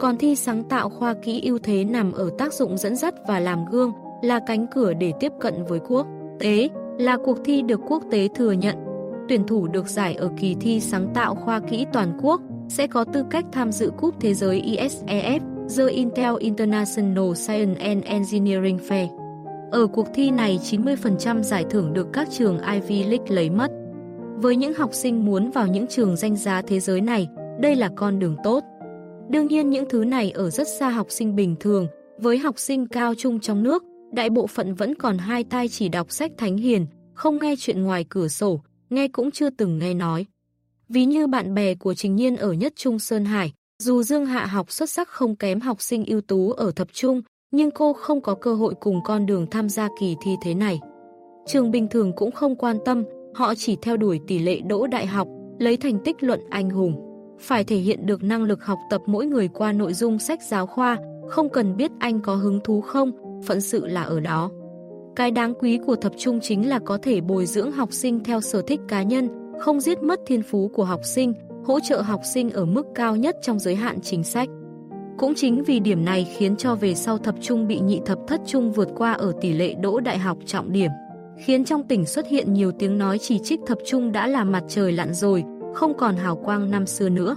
Còn thi sáng tạo khoa kỹ ưu thế nằm ở tác dụng dẫn dắt và làm gương, là cánh cửa để tiếp cận với quốc tế, là cuộc thi được quốc tế thừa nhận. Tuyển thủ được giải ở kỳ thi sáng tạo khoa kỹ toàn quốc sẽ có tư cách tham dự cúp thế giới ISEF The Intel International Science and Engineering Fair. Ở cuộc thi này, 90% giải thưởng được các trường Ivy League lấy mất. Với những học sinh muốn vào những trường danh giá thế giới này, đây là con đường tốt. Đương nhiên những thứ này ở rất xa học sinh bình thường, với học sinh cao trung trong nước, đại bộ phận vẫn còn hai tay chỉ đọc sách thánh hiền, không nghe chuyện ngoài cửa sổ, nghe cũng chưa từng nghe nói. Ví như bạn bè của Trình Nhiên ở Nhất Trung Sơn Hải, dù Dương Hạ học xuất sắc không kém học sinh ưu tú ở thập trung, nhưng cô không có cơ hội cùng con đường tham gia kỳ thi thế này. Trường bình thường cũng không quan tâm, họ chỉ theo đuổi tỷ lệ đỗ đại học, lấy thành tích luận anh hùng. Phải thể hiện được năng lực học tập mỗi người qua nội dung sách giáo khoa, không cần biết anh có hứng thú không, phận sự là ở đó. Cái đáng quý của thập trung chính là có thể bồi dưỡng học sinh theo sở thích cá nhân, không giết mất thiên phú của học sinh, hỗ trợ học sinh ở mức cao nhất trong giới hạn chính sách. Cũng chính vì điểm này khiến cho về sau thập trung bị nhị thập thất trung vượt qua ở tỷ lệ đỗ đại học trọng điểm, khiến trong tỉnh xuất hiện nhiều tiếng nói chỉ trích thập trung đã là mặt trời lặn rồi, không còn hào quang năm xưa nữa.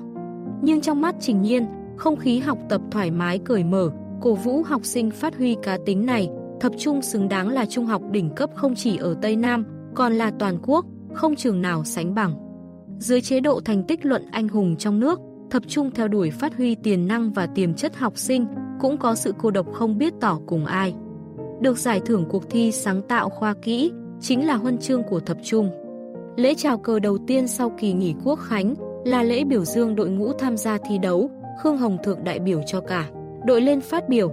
Nhưng trong mắt Trình Nhiên, không khí học tập thoải mái cởi mở, cổ vũ học sinh phát huy cá tính này, thập trung xứng đáng là trung học đỉnh cấp không chỉ ở Tây Nam, còn là toàn quốc, không trường nào sánh bằng. Dưới chế độ thành tích luận anh hùng trong nước, thập trung theo đuổi phát huy tiềm năng và tiềm chất học sinh, cũng có sự cô độc không biết tỏ cùng ai. được giải thưởng cuộc thi sáng tạo khoa kỹ, chính là huân chương của thập trung. Lễ chào cờ đầu tiên sau kỳ nghỉ quốc khánh là lễ biểu dương đội ngũ tham gia thi đấu, Khương Hồng Thượng đại biểu cho cả. Đội lên phát biểu.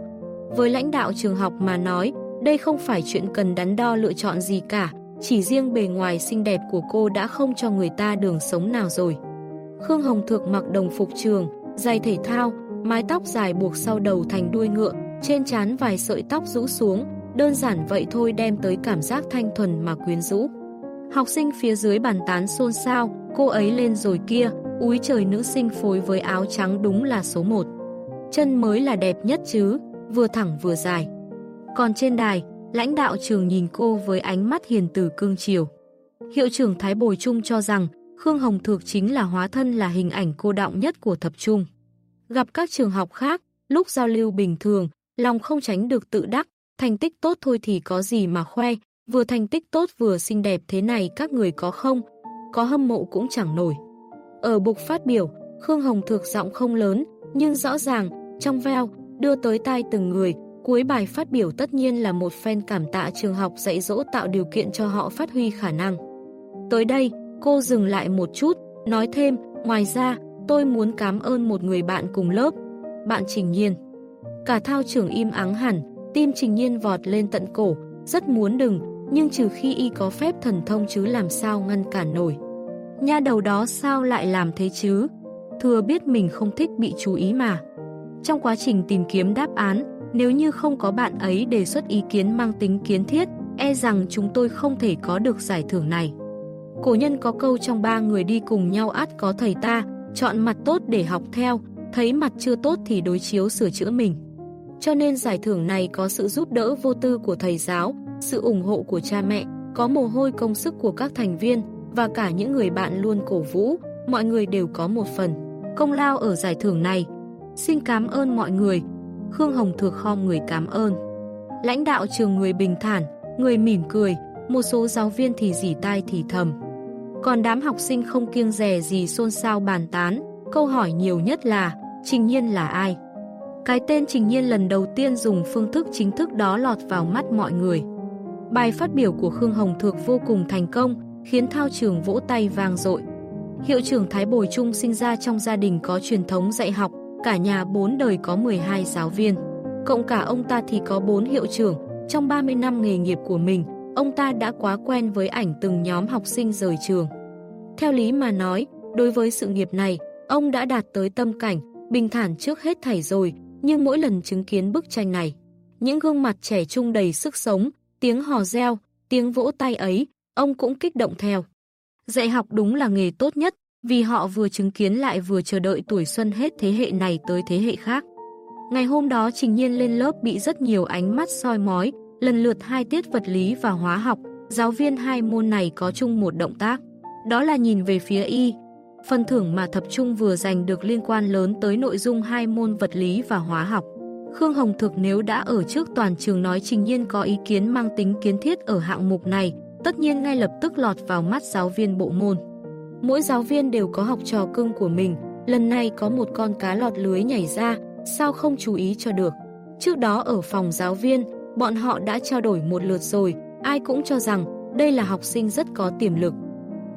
Với lãnh đạo trường học mà nói, đây không phải chuyện cần đắn đo lựa chọn gì cả, chỉ riêng bề ngoài xinh đẹp của cô đã không cho người ta đường sống nào rồi. Khương Hồng Thược mặc đồng phục trường, giày thể thao, mái tóc dài buộc sau đầu thành đuôi ngựa, trên trán vài sợi tóc rũ xuống, đơn giản vậy thôi đem tới cảm giác thanh thuần mà quyến rũ. Học sinh phía dưới bàn tán xôn xao, cô ấy lên rồi kia, úi trời nữ sinh phối với áo trắng đúng là số 1. Chân mới là đẹp nhất chứ, vừa thẳng vừa dài. Còn trên đài, lãnh đạo trường nhìn cô với ánh mắt hiền từ cương chiều. Hiệu trưởng Thái Bồi Trung cho rằng Khương Hồng Thược chính là hóa thân là hình ảnh cô đọng nhất của thập trung. Gặp các trường học khác, lúc giao lưu bình thường, lòng không tránh được tự đắc, thành tích tốt thôi thì có gì mà khoe, vừa thành tích tốt vừa xinh đẹp thế này các người có không, có hâm mộ cũng chẳng nổi. Ở bục phát biểu, Khương Hồng Thược giọng không lớn, nhưng rõ ràng, trong veo, đưa tới tai từng người, cuối bài phát biểu tất nhiên là một fan cảm tạ trường học dạy dỗ tạo điều kiện cho họ phát huy khả năng. Tới đây, cô dừng lại một chút, nói thêm, ngoài ra, tôi muốn cảm ơn một người bạn cùng lớp, bạn Trình Nhiên. Cả thao trưởng im ắng hẳn, tim Trình Nhiên vọt lên tận cổ, rất muốn đừng, nhưng trừ khi y có phép thần thông chứ làm sao ngăn cản nổi. Nha đầu đó sao lại làm thế chứ? Thừa biết mình không thích bị chú ý mà. Trong quá trình tìm kiếm đáp án, nếu như không có bạn ấy đề xuất ý kiến mang tính kiến thiết, e rằng chúng tôi không thể có được giải thưởng này. Cổ nhân có câu trong ba người đi cùng nhau át có thầy ta, chọn mặt tốt để học theo, thấy mặt chưa tốt thì đối chiếu sửa chữa mình. Cho nên giải thưởng này có sự giúp đỡ vô tư của thầy giáo, sự ủng hộ của cha mẹ, có mồ hôi công sức của các thành viên và cả những người bạn luôn cổ vũ, mọi người đều có một phần. Công lao ở giải thưởng này. Xin cảm ơn mọi người. Khương Hồng Thược khom người cảm ơn. Lãnh đạo trường người bình thản, người mỉm cười, một số giáo viên thì dỉ tai thì thầm. Còn đám học sinh không kiêng rè gì xôn xao bàn tán, câu hỏi nhiều nhất là Trình Nhiên là ai? Cái tên Trình Nhiên lần đầu tiên dùng phương thức chính thức đó lọt vào mắt mọi người. Bài phát biểu của Khương Hồng Thược vô cùng thành công, khiến thao trường vỗ tay vang dội. Hiệu trưởng Thái Bồi Trung sinh ra trong gia đình có truyền thống dạy học, cả nhà bốn đời có 12 giáo viên. Cộng cả ông ta thì có 4 hiệu trưởng, trong 30 năm nghề nghiệp của mình, ông ta đã quá quen với ảnh từng nhóm học sinh rời trường. Theo lý mà nói, đối với sự nghiệp này, ông đã đạt tới tâm cảnh, bình thản trước hết thảy rồi, nhưng mỗi lần chứng kiến bức tranh này, những gương mặt trẻ trung đầy sức sống, tiếng hò reo, tiếng vỗ tay ấy, ông cũng kích động theo. Dạy học đúng là nghề tốt nhất, vì họ vừa chứng kiến lại vừa chờ đợi tuổi xuân hết thế hệ này tới thế hệ khác. Ngày hôm đó Trình Nhiên lên lớp bị rất nhiều ánh mắt soi mói, lần lượt hai tiết vật lý và hóa học, giáo viên hai môn này có chung một động tác. Đó là nhìn về phía y. Phần thưởng mà thập trung vừa giành được liên quan lớn tới nội dung hai môn vật lý và hóa học. Khương Hồng Thực nếu đã ở trước toàn trường nói Trình Nhiên có ý kiến mang tính kiến thiết ở hạng mục này, tất nhiên ngay lập tức lọt vào mắt giáo viên bộ môn. Mỗi giáo viên đều có học trò cưng của mình, lần này có một con cá lọt lưới nhảy ra, sao không chú ý cho được. Trước đó ở phòng giáo viên, bọn họ đã trao đổi một lượt rồi, ai cũng cho rằng đây là học sinh rất có tiềm lực.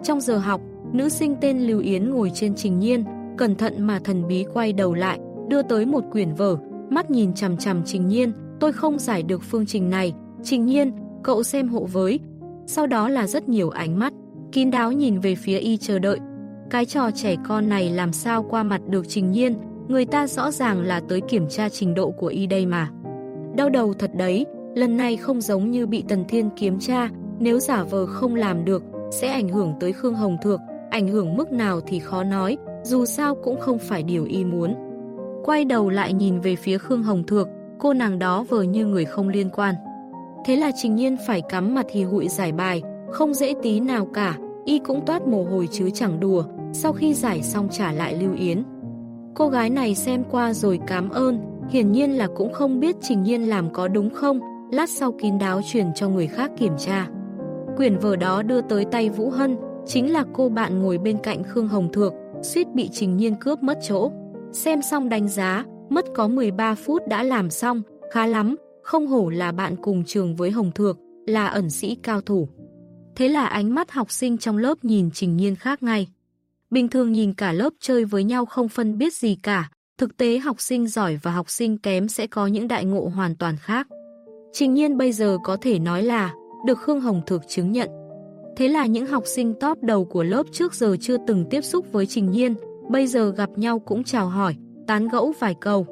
Trong giờ học, nữ sinh tên Lưu Yến ngồi trên trình nhiên, cẩn thận mà thần bí quay đầu lại, đưa tới một quyển vở, mắt nhìn chằm chằm trình nhiên, tôi không giải được phương trình này, trình nhiên, cậu xem hộ với. Sau đó là rất nhiều ánh mắt, kín đáo nhìn về phía y chờ đợi. Cái trò trẻ con này làm sao qua mặt được trình nhiên, người ta rõ ràng là tới kiểm tra trình độ của y đây mà. Đau đầu thật đấy, lần này không giống như bị Tần Thiên kiểm tra, nếu giả vờ không làm được, sẽ ảnh hưởng tới Khương Hồng Thược, ảnh hưởng mức nào thì khó nói, dù sao cũng không phải điều y muốn. Quay đầu lại nhìn về phía Khương Hồng Thược, cô nàng đó vờ như người không liên quan. Thế là Trình Nhiên phải cắm mặt hì hụi giải bài, không dễ tí nào cả, y cũng toát mồ hôi chứ chẳng đùa, sau khi giải xong trả lại Lưu Yến. Cô gái này xem qua rồi cảm ơn, hiển nhiên là cũng không biết Trình Nhiên làm có đúng không, lát sau kín đáo truyền cho người khác kiểm tra. Quyển vở đó đưa tới tay Vũ Hân, chính là cô bạn ngồi bên cạnh Khương Hồng Thược, suýt bị Trình Nhiên cướp mất chỗ. Xem xong đánh giá, mất có 13 phút đã làm xong, khá lắm, không hổ là bạn cùng trường với Hồng Thược, là ẩn sĩ cao thủ. Thế là ánh mắt học sinh trong lớp nhìn Trình Nhiên khác ngay. Bình thường nhìn cả lớp chơi với nhau không phân biết gì cả, thực tế học sinh giỏi và học sinh kém sẽ có những đại ngộ hoàn toàn khác. Trình Nhiên bây giờ có thể nói là được Khương Hồng Thược chứng nhận. Thế là những học sinh top đầu của lớp trước giờ chưa từng tiếp xúc với Trình Nhiên, bây giờ gặp nhau cũng chào hỏi, tán gẫu vài câu.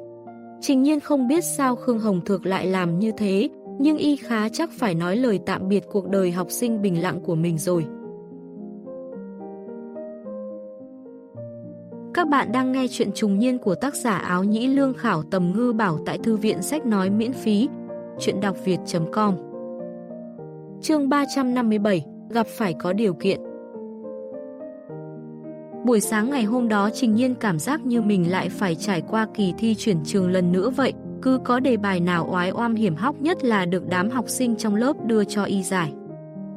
Trình Nhiên không biết sao Khương Hồng Thược lại làm như thế, nhưng y khá chắc phải nói lời tạm biệt cuộc đời học sinh bình lặng của mình rồi. Các bạn đang nghe chuyện trùng niên của tác giả áo nhĩ lương khảo tầm ngư bảo tại thư viện sách nói miễn phí, chuyện đọc việt.com Chương 357, gặp phải có điều kiện Buổi sáng ngày hôm đó Trình Nhiên cảm giác như mình lại phải trải qua kỳ thi chuyển trường lần nữa vậy, cứ có đề bài nào oái oam hiểm hóc nhất là được đám học sinh trong lớp đưa cho y giải.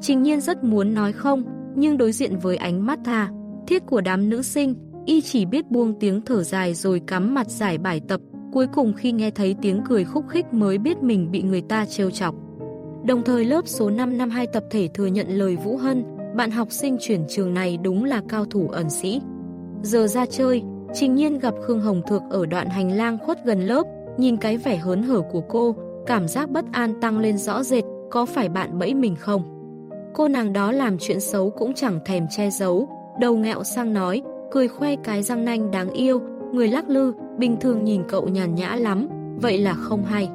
Trình Nhiên rất muốn nói không, nhưng đối diện với ánh mắt tha, thiết của đám nữ sinh, y chỉ biết buông tiếng thở dài rồi cắm mặt giải bài tập, cuối cùng khi nghe thấy tiếng cười khúc khích mới biết mình bị người ta trêu chọc. Đồng thời lớp số 5 năm 2 tập thể thừa nhận lời Vũ Hân, bạn học sinh chuyển trường này đúng là cao thủ ẩn sĩ. Giờ ra chơi, Trình Nhiên gặp Khương Hồng Thược ở đoạn hành lang khuất gần lớp, nhìn cái vẻ hớn hở của cô, cảm giác bất an tăng lên rõ rệt, có phải bạn bẫy mình không? Cô nàng đó làm chuyện xấu cũng chẳng thèm che giấu, đầu ngẹo sang nói, cười khoe cái răng nanh đáng yêu, người lắc lư, bình thường nhìn cậu nhàn nhã lắm, vậy là không hay.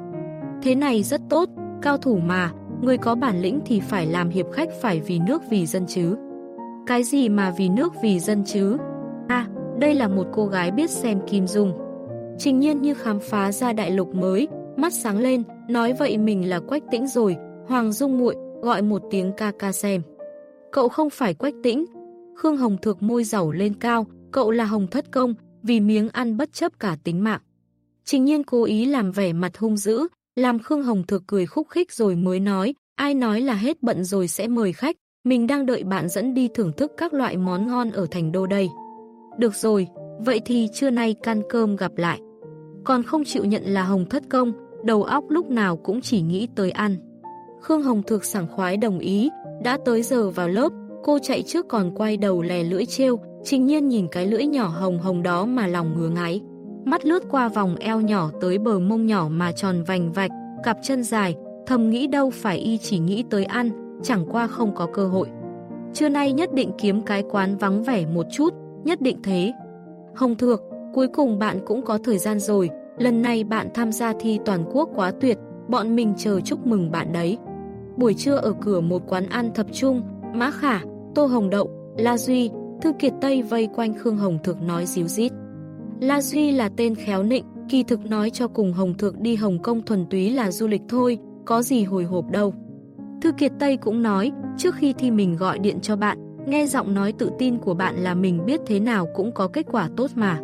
Thế này rất tốt, cao thủ mà, người có bản lĩnh thì phải làm hiệp khách phải vì nước vì dân chứ. Cái gì mà vì nước vì dân chứ? À, đây là một cô gái biết xem Kim Dung. Trình nhiên như khám phá ra đại lục mới, mắt sáng lên, nói vậy mình là Quách Tĩnh rồi, Hoàng Dung muội gọi một tiếng ca ca xem. Cậu không phải Quách Tĩnh. Khương Hồng Thược môi dầu lên cao, cậu là Hồng Thất Công, vì miếng ăn bất chấp cả tính mạng. Trình nhiên cố ý làm vẻ mặt hung dữ, làm Khương Hồng Thược cười khúc khích rồi mới nói, ai nói là hết bận rồi sẽ mời khách, mình đang đợi bạn dẫn đi thưởng thức các loại món ngon ở thành đô đây. Được rồi, vậy thì trưa nay can cơm gặp lại. Còn không chịu nhận là Hồng thất công, đầu óc lúc nào cũng chỉ nghĩ tới ăn. Khương Hồng Thược sảng khoái đồng ý, đã tới giờ vào lớp, cô chạy trước còn quay đầu lè lưỡi trêu, trình nhiên nhìn cái lưỡi nhỏ hồng hồng đó mà lòng ngứa ngáy mắt lướt qua vòng eo nhỏ tới bờ mông nhỏ mà tròn vành vạch, cặp chân dài, thầm nghĩ đâu phải y chỉ nghĩ tới ăn, chẳng qua không có cơ hội. Trưa nay nhất định kiếm cái quán vắng vẻ một chút, nhất định thế. Hồng Thược, cuối cùng bạn cũng có thời gian rồi, lần này bạn tham gia thi toàn quốc quá tuyệt, bọn mình chờ chúc mừng bạn đấy. Buổi trưa ở cửa một quán ăn thập trung, Mã Khả, Tô Hồng Đậu, La Duy, Thư Kiệt Tây vây quanh Khương Hồng Thược nói díu dít. La Duy là tên khéo nịnh, kỳ thực nói cho cùng Hồng Thượng đi Hồng Kông thuần túy là du lịch thôi, có gì hồi hộp đâu. Thư Kiệt Tây cũng nói, trước khi thi mình gọi điện cho bạn, nghe giọng nói tự tin của bạn là mình biết thế nào cũng có kết quả tốt mà.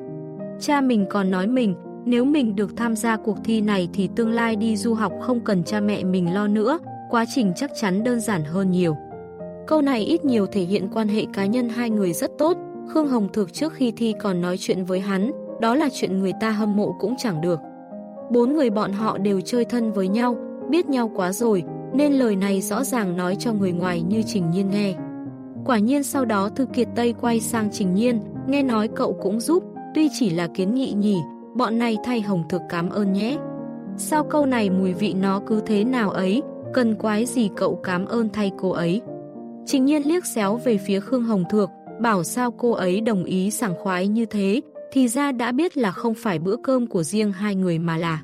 Cha mình còn nói mình, nếu mình được tham gia cuộc thi này thì tương lai đi du học không cần cha mẹ mình lo nữa, quá trình chắc chắn đơn giản hơn nhiều. Câu này ít nhiều thể hiện quan hệ cá nhân hai người rất tốt, Khương Hồng Thược trước khi thi còn nói chuyện với hắn, đó là chuyện người ta hâm mộ cũng chẳng được. Bốn người bọn họ đều chơi thân với nhau, biết nhau quá rồi, nên lời này rõ ràng nói cho người ngoài như Trình Nhiên nghe. Quả nhiên sau đó Thư Kiệt Tây quay sang Trình Nhiên, nghe nói cậu cũng giúp, tuy chỉ là kiến nghị nhỉ, bọn này thay Hồng Thực cảm ơn nhé. Sao câu này mùi vị nó cứ thế nào ấy, cần quái gì cậu cảm ơn thay cô ấy. Trình Nhiên liếc xéo về phía Khương Hồng Thược, bảo sao cô ấy đồng ý sảng khoái như thế, thì ra đã biết là không phải bữa cơm của riêng hai người mà là.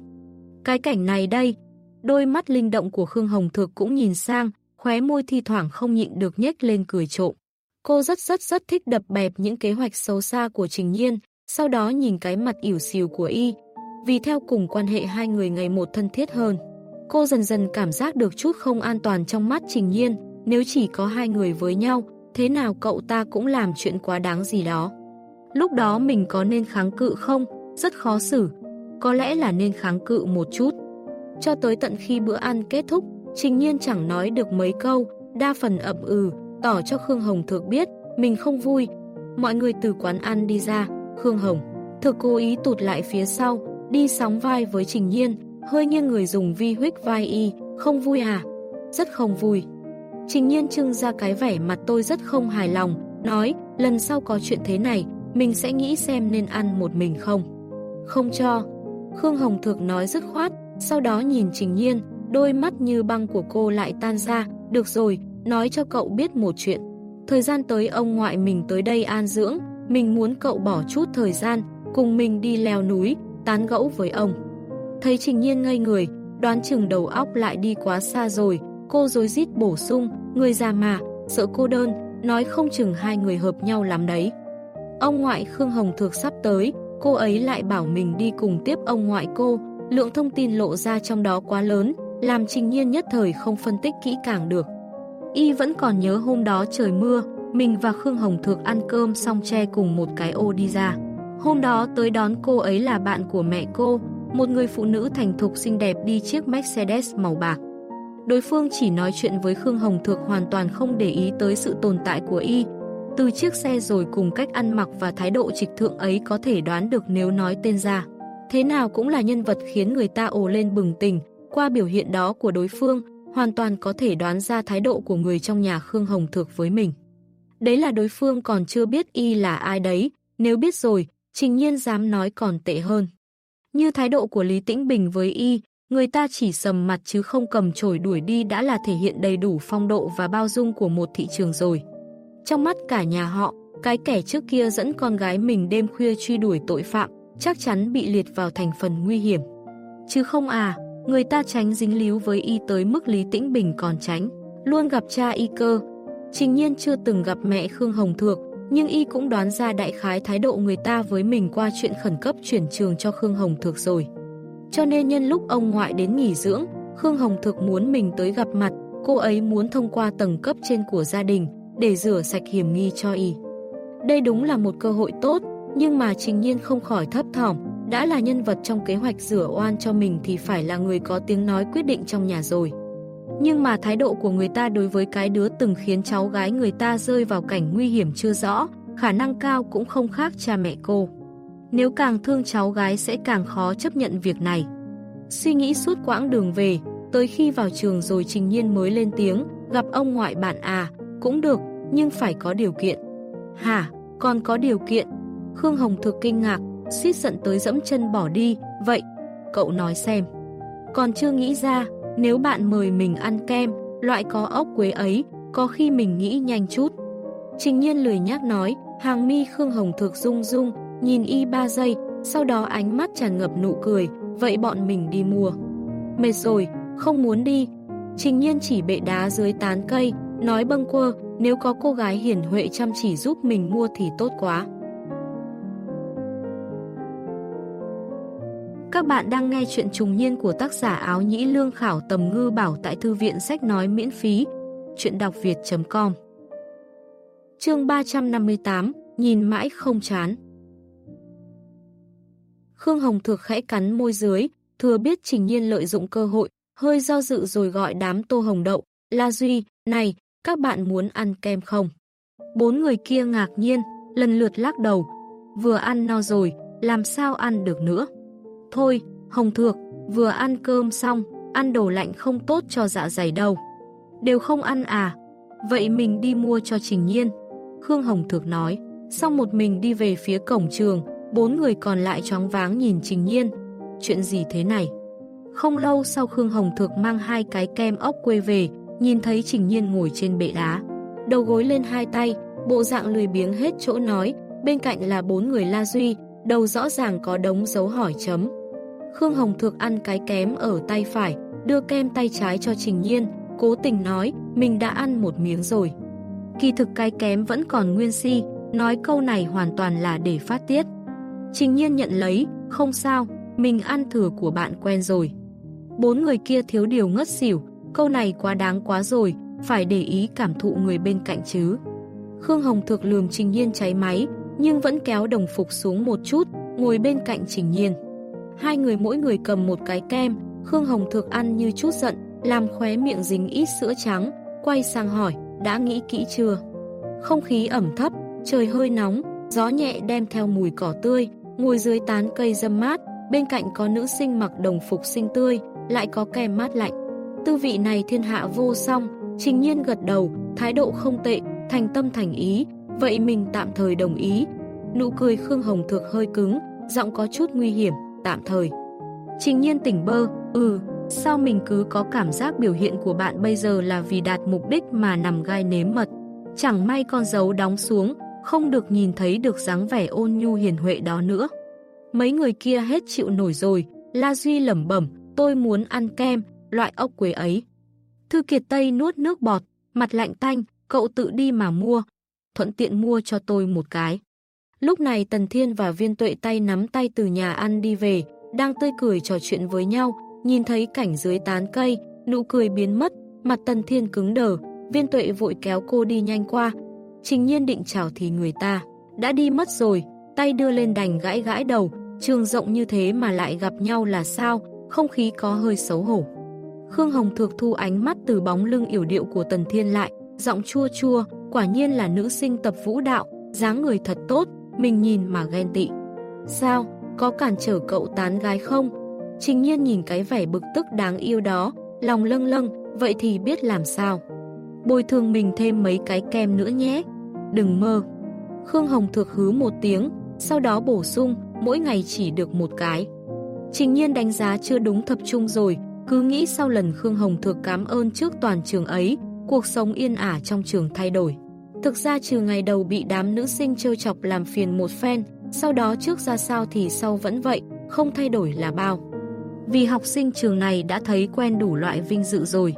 Cái cảnh này đây, đôi mắt linh động của Khương Hồng Thược cũng nhìn sang, khóe môi thi thoảng không nhịn được nhếch lên cười trộm. Cô rất rất rất thích đập bẹp những kế hoạch xấu xa của Trình Nhiên, sau đó nhìn cái mặt ỉu xìu của y. Vì theo cùng quan hệ hai người ngày một thân thiết hơn, cô dần dần cảm giác được chút không an toàn trong mắt Trình Nhiên, nếu chỉ có hai người với nhau, thế nào cậu ta cũng làm chuyện quá đáng gì đó. Lúc đó mình có nên kháng cự không? Rất khó xử. Có lẽ là nên kháng cự một chút. Cho tới tận khi bữa ăn kết thúc, Trình Nhiên chẳng nói được mấy câu, đa phần ậm ừ, tỏ cho Khương Hồng Thược biết mình không vui. Mọi người từ quán ăn đi ra, Khương Hồng Thược cố ý tụt lại phía sau, đi sóng vai với Trình Nhiên, hơi nghiêng người dùng vi huyết vai y, không vui à? Rất không vui. Trình nhiên trưng ra cái vẻ mặt tôi rất không hài lòng, nói, lần sau có chuyện thế này, mình sẽ nghĩ xem nên ăn một mình không. Không cho. Khương Hồng Thược nói dứt khoát, sau đó nhìn Trình Nhiên, đôi mắt như băng của cô lại tan ra, được rồi, nói cho cậu biết một chuyện. Thời gian tới ông ngoại mình tới đây an dưỡng, mình muốn cậu bỏ chút thời gian, cùng mình đi leo núi, tán gẫu với ông. Thấy Trình Nhiên ngây người, đoán chừng đầu óc lại đi quá xa rồi, cô dối rít bổ sung, người già mà, sợ cô đơn, nói không chừng hai người hợp nhau lắm đấy. Ông ngoại Khương Hồng Thược sắp tới, cô ấy lại bảo mình đi cùng tiếp ông ngoại cô, lượng thông tin lộ ra trong đó quá lớn, làm Trình Nhiên nhất thời không phân tích kỹ càng được. Y vẫn còn nhớ hôm đó trời mưa, mình và Khương Hồng Thược ăn cơm xong che cùng một cái ô đi ra. Hôm đó tới đón cô ấy là bạn của mẹ cô, một người phụ nữ thành thục xinh đẹp đi chiếc Mercedes màu bạc. Đối phương chỉ nói chuyện với Khương Hồng Thược hoàn toàn không để ý tới sự tồn tại của y. Từ chiếc xe rồi cùng cách ăn mặc và thái độ trịch thượng ấy có thể đoán được nếu nói tên ra. Thế nào cũng là nhân vật khiến người ta ồ lên bừng tỉnh, qua biểu hiện đó của đối phương, hoàn toàn có thể đoán ra thái độ của người trong nhà Khương Hồng Thược với mình. Đấy là đối phương còn chưa biết y là ai đấy, nếu biết rồi, trình nhiên dám nói còn tệ hơn. Như thái độ của Lý Tĩnh Bình với y, người ta chỉ sầm mặt chứ không cầm chổi đuổi đi đã là thể hiện đầy đủ phong độ và bao dung của một thị trường rồi. Trong mắt cả nhà họ, cái kẻ trước kia dẫn con gái mình đêm khuya truy đuổi tội phạm, chắc chắn bị liệt vào thành phần nguy hiểm. Chứ không à, người ta tránh dính líu với y tới mức Lý Tĩnh Bình còn tránh, luôn gặp cha y cơ. Trình nhiên chưa từng gặp mẹ Khương Hồng Thược, nhưng y cũng đoán ra đại khái thái độ người ta với mình qua chuyện khẩn cấp chuyển trường cho Khương Hồng Thược rồi. Cho nên nhân lúc ông ngoại đến nghỉ dưỡng, Khương Hồng Thược muốn mình tới gặp mặt, cô ấy muốn thông qua tầng cấp trên của gia đình để rửa sạch hiểm nghi cho y. Đây đúng là một cơ hội tốt, nhưng mà trình nhiên không khỏi thấp thỏm, đã là nhân vật trong kế hoạch rửa oan cho mình thì phải là người có tiếng nói quyết định trong nhà rồi. Nhưng mà thái độ của người ta đối với cái đứa từng khiến cháu gái người ta rơi vào cảnh nguy hiểm chưa rõ, khả năng cao cũng không khác cha mẹ cô. Nếu càng thương cháu gái sẽ càng khó chấp nhận việc này. Suy nghĩ suốt quãng đường về, tới khi vào trường rồi Trình Nhiên mới lên tiếng, gặp ông ngoại bạn à, cũng được, nhưng phải có điều kiện. Hả, còn có điều kiện? Khương Hồng thực kinh ngạc, suýt giận tới dẫm chân bỏ đi, vậy, cậu nói xem. Còn chưa nghĩ ra, nếu bạn mời mình ăn kem, loại có ốc quế ấy, có khi mình nghĩ nhanh chút. Trình nhiên lười nhác nói, hàng mi Khương Hồng thực rung rung, nhìn y ba giây, sau đó ánh mắt tràn ngập nụ cười, vậy bọn mình đi mua. Mệt rồi, không muốn đi. Trình nhiên chỉ bệ đá dưới tán cây, nói bâng quơ, nếu có cô gái hiển huệ chăm chỉ giúp mình mua thì tốt quá. Các bạn đang nghe chuyện trùng niên của tác giả áo nhĩ lương khảo tầm ngư bảo tại thư viện sách nói miễn phí. Chuyện đọc việt.com Chương 358 Nhìn mãi không chán Khương Hồng Thược khẽ cắn môi dưới, thừa biết Trình Nhiên lợi dụng cơ hội, hơi do dự rồi gọi đám tô hồng đậu. La Duy, này, các bạn muốn ăn kem không? Bốn người kia ngạc nhiên, lần lượt lắc đầu. Vừa ăn no rồi, làm sao ăn được nữa? Thôi, Hồng Thược, vừa ăn cơm xong, ăn đồ lạnh không tốt cho dạ dày đâu. Đều không ăn à? Vậy mình đi mua cho Trình Nhiên. Khương Hồng Thược nói, xong một mình đi về phía cổng trường, bốn người còn lại choáng váng nhìn Trình Nhiên. Chuyện gì thế này? Không lâu sau Khương Hồng Thược mang hai cái kem ốc quê về, nhìn thấy Trình Nhiên ngồi trên bệ đá. Đầu gối lên hai tay, bộ dạng lười biếng hết chỗ nói, bên cạnh là bốn người La Duy, đầu rõ ràng có đống dấu hỏi chấm. Khương Hồng Thược ăn cái kém ở tay phải, đưa kem tay trái cho Trình Nhiên, cố tình nói mình đã ăn một miếng rồi. Kỳ thực cái kém vẫn còn nguyên si, nói câu này hoàn toàn là để phát tiết. Trình Nhiên nhận lấy, không sao, mình ăn thừa của bạn quen rồi. Bốn người kia thiếu điều ngất xỉu, câu này quá đáng quá rồi, phải để ý cảm thụ người bên cạnh chứ. Khương Hồng Thược lườm Trình Nhiên cháy máy, nhưng vẫn kéo đồng phục xuống một chút, ngồi bên cạnh Trình Nhiên. Hai người mỗi người cầm một cái kem, Khương Hồng Thược ăn như chút giận, làm khóe miệng dính ít sữa trắng, quay sang hỏi, đã nghĩ kỹ chưa? Không khí ẩm thấp, trời hơi nóng, gió nhẹ đem theo mùi cỏ tươi, ngồi dưới tán cây dâm mát, bên cạnh có nữ sinh mặc đồng phục xinh tươi, lại có kem mát lạnh. Tư vị này thiên hạ vô song, trình nhiên gật đầu, thái độ không tệ, thành tâm thành ý, vậy mình tạm thời đồng ý. Nụ cười Khương Hồng Thược hơi cứng, giọng có chút nguy hiểm, tạm thời. Trình nhiên tỉnh bơ, ừ, sao mình cứ có cảm giác biểu hiện của bạn bây giờ là vì đạt mục đích mà nằm gai nếm mật. Chẳng may con dấu đóng xuống, không được nhìn thấy được dáng vẻ ôn nhu hiền huệ đó nữa. Mấy người kia hết chịu nổi rồi, La Duy lẩm bẩm, tôi muốn ăn kem, loại ốc quế ấy. Thư Kiệt Tây nuốt nước bọt, mặt lạnh tanh, cậu tự đi mà mua, thuận tiện mua cho tôi một cái. Lúc này Tần Thiên và Viên Tuệ tay nắm tay từ nhà ăn đi về, đang tươi cười trò chuyện với nhau, nhìn thấy cảnh dưới tán cây, nụ cười biến mất, mặt Tần Thiên cứng đờ, Viên Tuệ vội kéo cô đi nhanh qua. Trình nhiên định chào thì người ta, đã đi mất rồi, tay đưa lên đành gãi gãi đầu, trường rộng như thế mà lại gặp nhau là sao, không khí có hơi xấu hổ. Khương Hồng Thược thu ánh mắt từ bóng lưng yểu điệu của Tần Thiên lại, giọng chua chua, quả nhiên là nữ sinh tập vũ đạo, dáng người thật tốt, mình nhìn mà ghen tị. Sao, có cản trở cậu tán gái không? Trình nhiên nhìn cái vẻ bực tức đáng yêu đó, lòng lâng lâng, vậy thì biết làm sao. Bồi thường mình thêm mấy cái kem nữa nhé. Đừng mơ. Khương Hồng Thược hứ một tiếng, sau đó bổ sung, mỗi ngày chỉ được một cái. Trình nhiên đánh giá chưa đúng tập trung rồi, cứ nghĩ sau lần Khương Hồng Thược cảm ơn trước toàn trường ấy, cuộc sống yên ả trong trường thay đổi. Thực ra trừ ngày đầu bị đám nữ sinh trêu chọc làm phiền một phen, sau đó trước ra sao thì sau vẫn vậy, không thay đổi là bao. Vì học sinh trường này đã thấy quen đủ loại vinh dự rồi.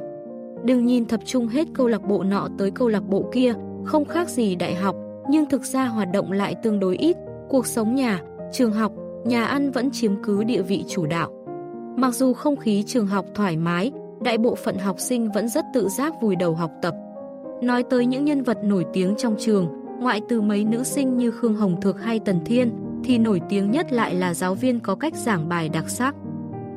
Đừng nhìn tập trung hết câu lạc bộ nọ tới câu lạc bộ kia, không khác gì đại học, nhưng thực ra hoạt động lại tương đối ít, cuộc sống nhà, trường học, nhà ăn vẫn chiếm cứ địa vị chủ đạo. Mặc dù không khí trường học thoải mái, đại bộ phận học sinh vẫn rất tự giác vùi đầu học tập. Nói tới những nhân vật nổi tiếng trong trường, ngoại từ mấy nữ sinh như Khương Hồng Thược hay Tần Thiên, thì nổi tiếng nhất lại là giáo viên có cách giảng bài đặc sắc.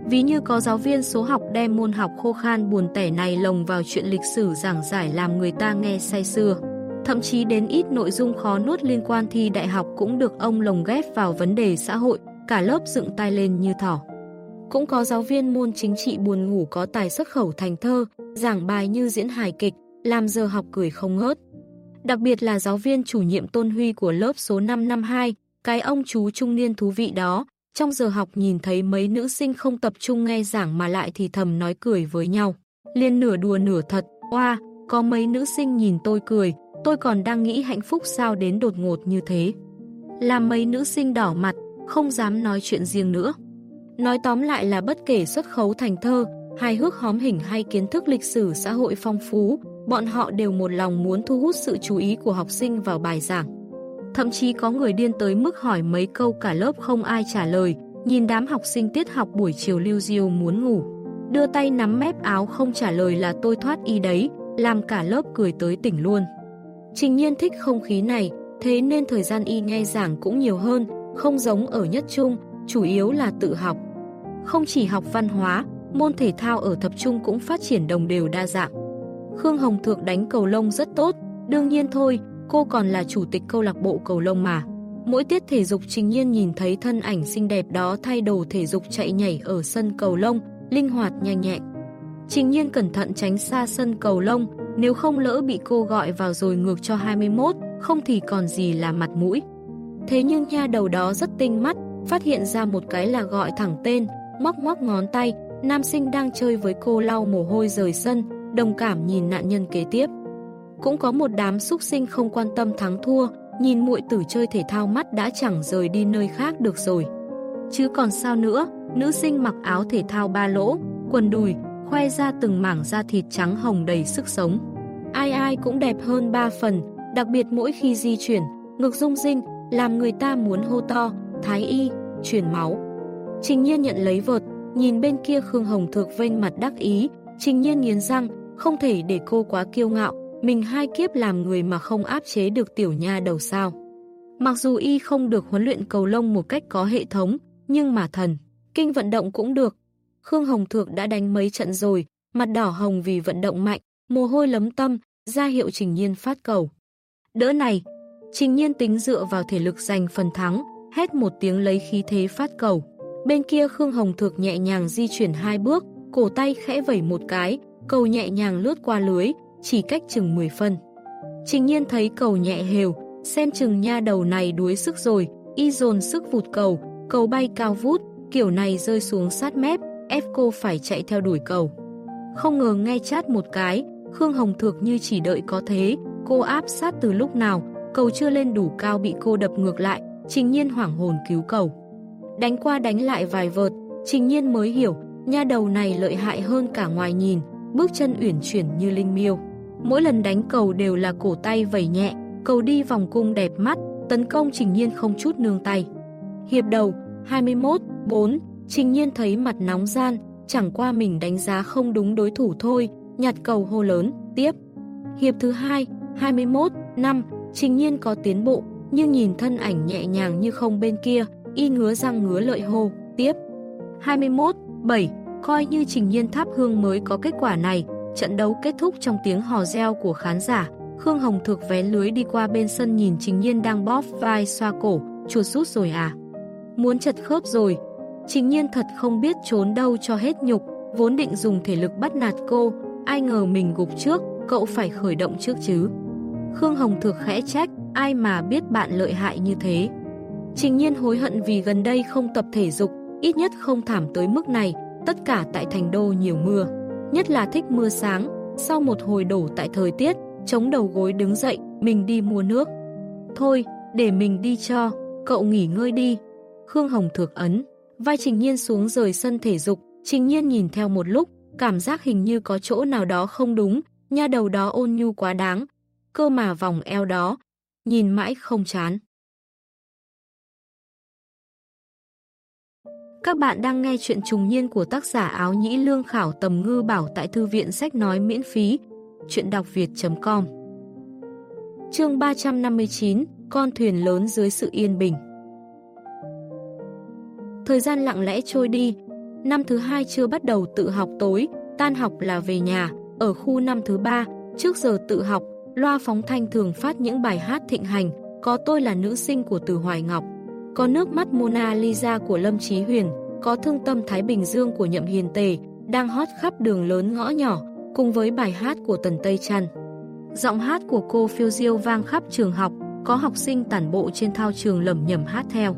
Ví như có giáo viên số học đem môn học khô khan buồn tẻ này lồng vào chuyện lịch sử giảng giải làm người ta nghe say xưa. Thậm chí đến ít nội dung khó nuốt liên quan thi đại học cũng được ông lồng ghép vào vấn đề xã hội, cả lớp dựng tay lên như thỏ. Cũng có giáo viên môn chính trị buồn ngủ có tài xuất khẩu thành thơ, giảng bài như diễn hài kịch, làm giờ học cười không ngớt. Đặc biệt là giáo viên chủ nhiệm Tôn Huy của lớp số 552, cái ông chú trung niên thú vị đó, trong giờ học nhìn thấy mấy nữ sinh không tập trung nghe giảng mà lại thì thầm nói cười với nhau. Liên nửa đùa nửa thật, oa, có mấy nữ sinh nhìn tôi cười, tôi còn đang nghĩ hạnh phúc sao đến đột ngột như thế. Làm mấy nữ sinh đỏ mặt, không dám nói chuyện riêng nữa. Nói tóm lại là bất kể xuất khấu thành thơ, hài hước hóm hình hay kiến thức lịch sử xã hội phong phú, bọn họ đều một lòng muốn thu hút sự chú ý của học sinh vào bài giảng. Thậm chí có người điên tới mức hỏi mấy câu cả lớp không ai trả lời, nhìn đám học sinh tiết học buổi chiều lưu diêu muốn ngủ. Đưa tay nắm mép áo không trả lời là tôi thoát y đấy, làm cả lớp cười tới tỉnh luôn. Trình nhiên thích không khí này, thế nên thời gian y nghe giảng cũng nhiều hơn, không giống ở nhất trung, chủ yếu là tự học. Không chỉ học văn hóa, môn thể thao ở thập trung cũng phát triển đồng đều đa dạng. Khương Hồng Thược đánh cầu lông rất tốt, đương nhiên thôi, cô còn là chủ tịch câu lạc bộ cầu lông mà. Mỗi tiết thể dục trình nhiên nhìn thấy thân ảnh xinh đẹp đó thay đồ thể dục chạy nhảy ở sân cầu lông, linh hoạt nhanh nhẹn. Trình nhiên cẩn thận tránh xa sân cầu lông, nếu không lỡ bị cô gọi vào rồi ngược cho 21, không thì còn gì là mặt mũi. Thế nhưng nha đầu đó rất tinh mắt, phát hiện ra một cái là gọi thẳng tên, móc móc ngón tay, nam sinh đang chơi với cô lau mồ hôi rời sân, đồng cảm nhìn nạn nhân kế tiếp. Cũng có một đám xúc sinh không quan tâm thắng thua, nhìn muội tử chơi thể thao mắt đã chẳng rời đi nơi khác được rồi. Chứ còn sao nữa, nữ sinh mặc áo thể thao ba lỗ, quần đùi, khoe ra từng mảng da thịt trắng hồng đầy sức sống. Ai ai cũng đẹp hơn ba phần, đặc biệt mỗi khi di chuyển, ngực rung rinh, làm người ta muốn hô to, thái y, chuyển máu. Trình nhiên nhận lấy vợt, nhìn bên kia Khương Hồng Thược vênh mặt đắc ý, trình nhiên nghiến răng, không thể để cô quá kiêu ngạo, mình hai kiếp làm người mà không áp chế được tiểu nha đầu sao. Mặc dù y không được huấn luyện cầu lông một cách có hệ thống, nhưng mà thần, kinh vận động cũng được. Khương Hồng Thược đã đánh mấy trận rồi, mặt đỏ hồng vì vận động mạnh, mồ hôi lấm tâm, ra hiệu Trình Nhiên phát cầu. Đỡ này, Trình Nhiên tính dựa vào thể lực giành phần thắng, hét một tiếng lấy khí thế phát cầu. Bên kia Khương Hồng Thược nhẹ nhàng di chuyển hai bước, cổ tay khẽ vẩy một cái, cầu nhẹ nhàng lướt qua lưới, chỉ cách chừng 10 phân. Trình nhiên thấy cầu nhẹ hều, xem chừng nha đầu này đuối sức rồi, y dồn sức vụt cầu, cầu bay cao vút, kiểu này rơi xuống sát mép, ép cô phải chạy theo đuổi cầu. Không ngờ nghe chát một cái, Khương Hồng Thược như chỉ đợi có thế, cô áp sát từ lúc nào, cầu chưa lên đủ cao bị cô đập ngược lại, trình nhiên hoảng hồn cứu cầu. Đánh qua đánh lại vài vợt, trình nhiên mới hiểu, nha đầu này lợi hại hơn cả ngoài nhìn, bước chân uyển chuyển như linh miêu. Mỗi lần đánh cầu đều là cổ tay vẩy nhẹ, cầu đi vòng cung đẹp mắt, tấn công trình nhiên không chút nương tay. Hiệp đầu, 21, 4, trình nhiên thấy mặt nóng gian, chẳng qua mình đánh giá không đúng đối thủ thôi, nhặt cầu hô lớn, tiếp. Hiệp thứ hai, 21, 5, trình nhiên có tiến bộ, nhưng nhìn thân ảnh nhẹ nhàng như không bên kia, y ngứa răng ngứa lợi hô, tiếp. 21, 7, coi như trình nhiên tháp hương mới có kết quả này, trận đấu kết thúc trong tiếng hò reo của khán giả. Khương Hồng thực vé lưới đi qua bên sân nhìn trình nhiên đang bóp vai xoa cổ, chuột rút rồi à. Muốn chật khớp rồi. Trình nhiên thật không biết trốn đâu cho hết nhục, vốn định dùng thể lực bắt nạt cô, ai ngờ mình gục trước, cậu phải khởi động trước chứ. Khương Hồng thực khẽ trách, ai mà biết bạn lợi hại như thế. Trình nhiên hối hận vì gần đây không tập thể dục, ít nhất không thảm tới mức này, tất cả tại thành đô nhiều mưa. Nhất là thích mưa sáng, sau một hồi đổ tại thời tiết, chống đầu gối đứng dậy, mình đi mua nước. Thôi, để mình đi cho, cậu nghỉ ngơi đi. Khương Hồng thược ấn, vai Trình Nhiên xuống rời sân thể dục, Trình Nhiên nhìn theo một lúc, cảm giác hình như có chỗ nào đó không đúng, nha đầu đó ôn nhu quá đáng, cơ mà vòng eo đó, nhìn mãi không chán. Các bạn đang nghe chuyện trùng niên của tác giả áo nhĩ lương khảo tầm ngư bảo tại thư viện sách nói miễn phí. Chuyện đọc việt.com Chương 359 Con thuyền lớn dưới sự yên bình Thời gian lặng lẽ trôi đi, năm thứ hai chưa bắt đầu tự học tối, tan học là về nhà, ở khu năm thứ ba, trước giờ tự học, loa phóng thanh thường phát những bài hát thịnh hành, có tôi là nữ sinh của Từ Hoài Ngọc, có nước mắt Mona Lisa của Lâm Chí Huyền, có thương tâm Thái Bình Dương của Nhậm Hiền Tề, đang hot khắp đường lớn ngõ nhỏ, cùng với bài hát của Tần Tây Trăn. Giọng hát của cô phiêu diêu vang khắp trường học, có học sinh tản bộ trên thao trường lầm nhầm hát theo.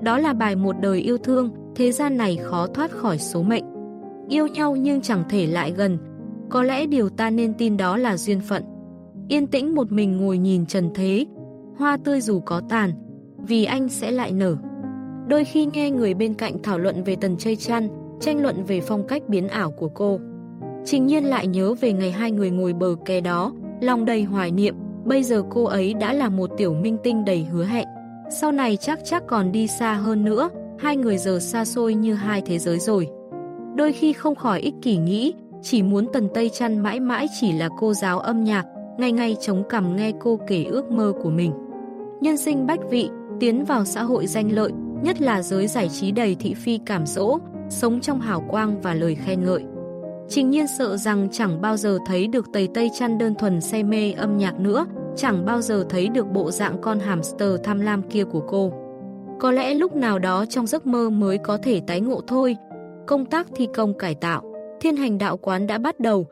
Đó là bài một đời yêu thương, thế gian này khó thoát khỏi số mệnh. Yêu nhau nhưng chẳng thể lại gần, có lẽ điều ta nên tin đó là duyên phận. Yên tĩnh một mình ngồi nhìn trần thế, hoa tươi dù có tàn, vì anh sẽ lại nở. Đôi khi nghe người bên cạnh thảo luận về tần chây chăn, tranh luận về phong cách biến ảo của cô. Trình nhiên lại nhớ về ngày hai người ngồi bờ kè đó, lòng đầy hoài niệm, bây giờ cô ấy đã là một tiểu minh tinh đầy hứa hẹn. Sau này chắc chắc còn đi xa hơn nữa, hai người giờ xa xôi như hai thế giới rồi. Đôi khi không khỏi ích kỷ nghĩ, chỉ muốn Tần Tây Trăn mãi mãi chỉ là cô giáo âm nhạc, ngày ngày chống cằm nghe cô kể ước mơ của mình. Nhân sinh bách vị, tiến vào xã hội danh lợi, nhất là giới giải trí đầy thị phi cảm dỗ, sống trong hào quang và lời khen ngợi. Trình nhiên sợ rằng chẳng bao giờ thấy được tầy tây chăn đơn thuần say mê âm nhạc nữa, chẳng bao giờ thấy được bộ dạng con hamster tham lam kia của cô. Có lẽ lúc nào đó trong giấc mơ mới có thể tái ngộ thôi. Công tác thi công cải tạo, thiên hành đạo quán đã bắt đầu.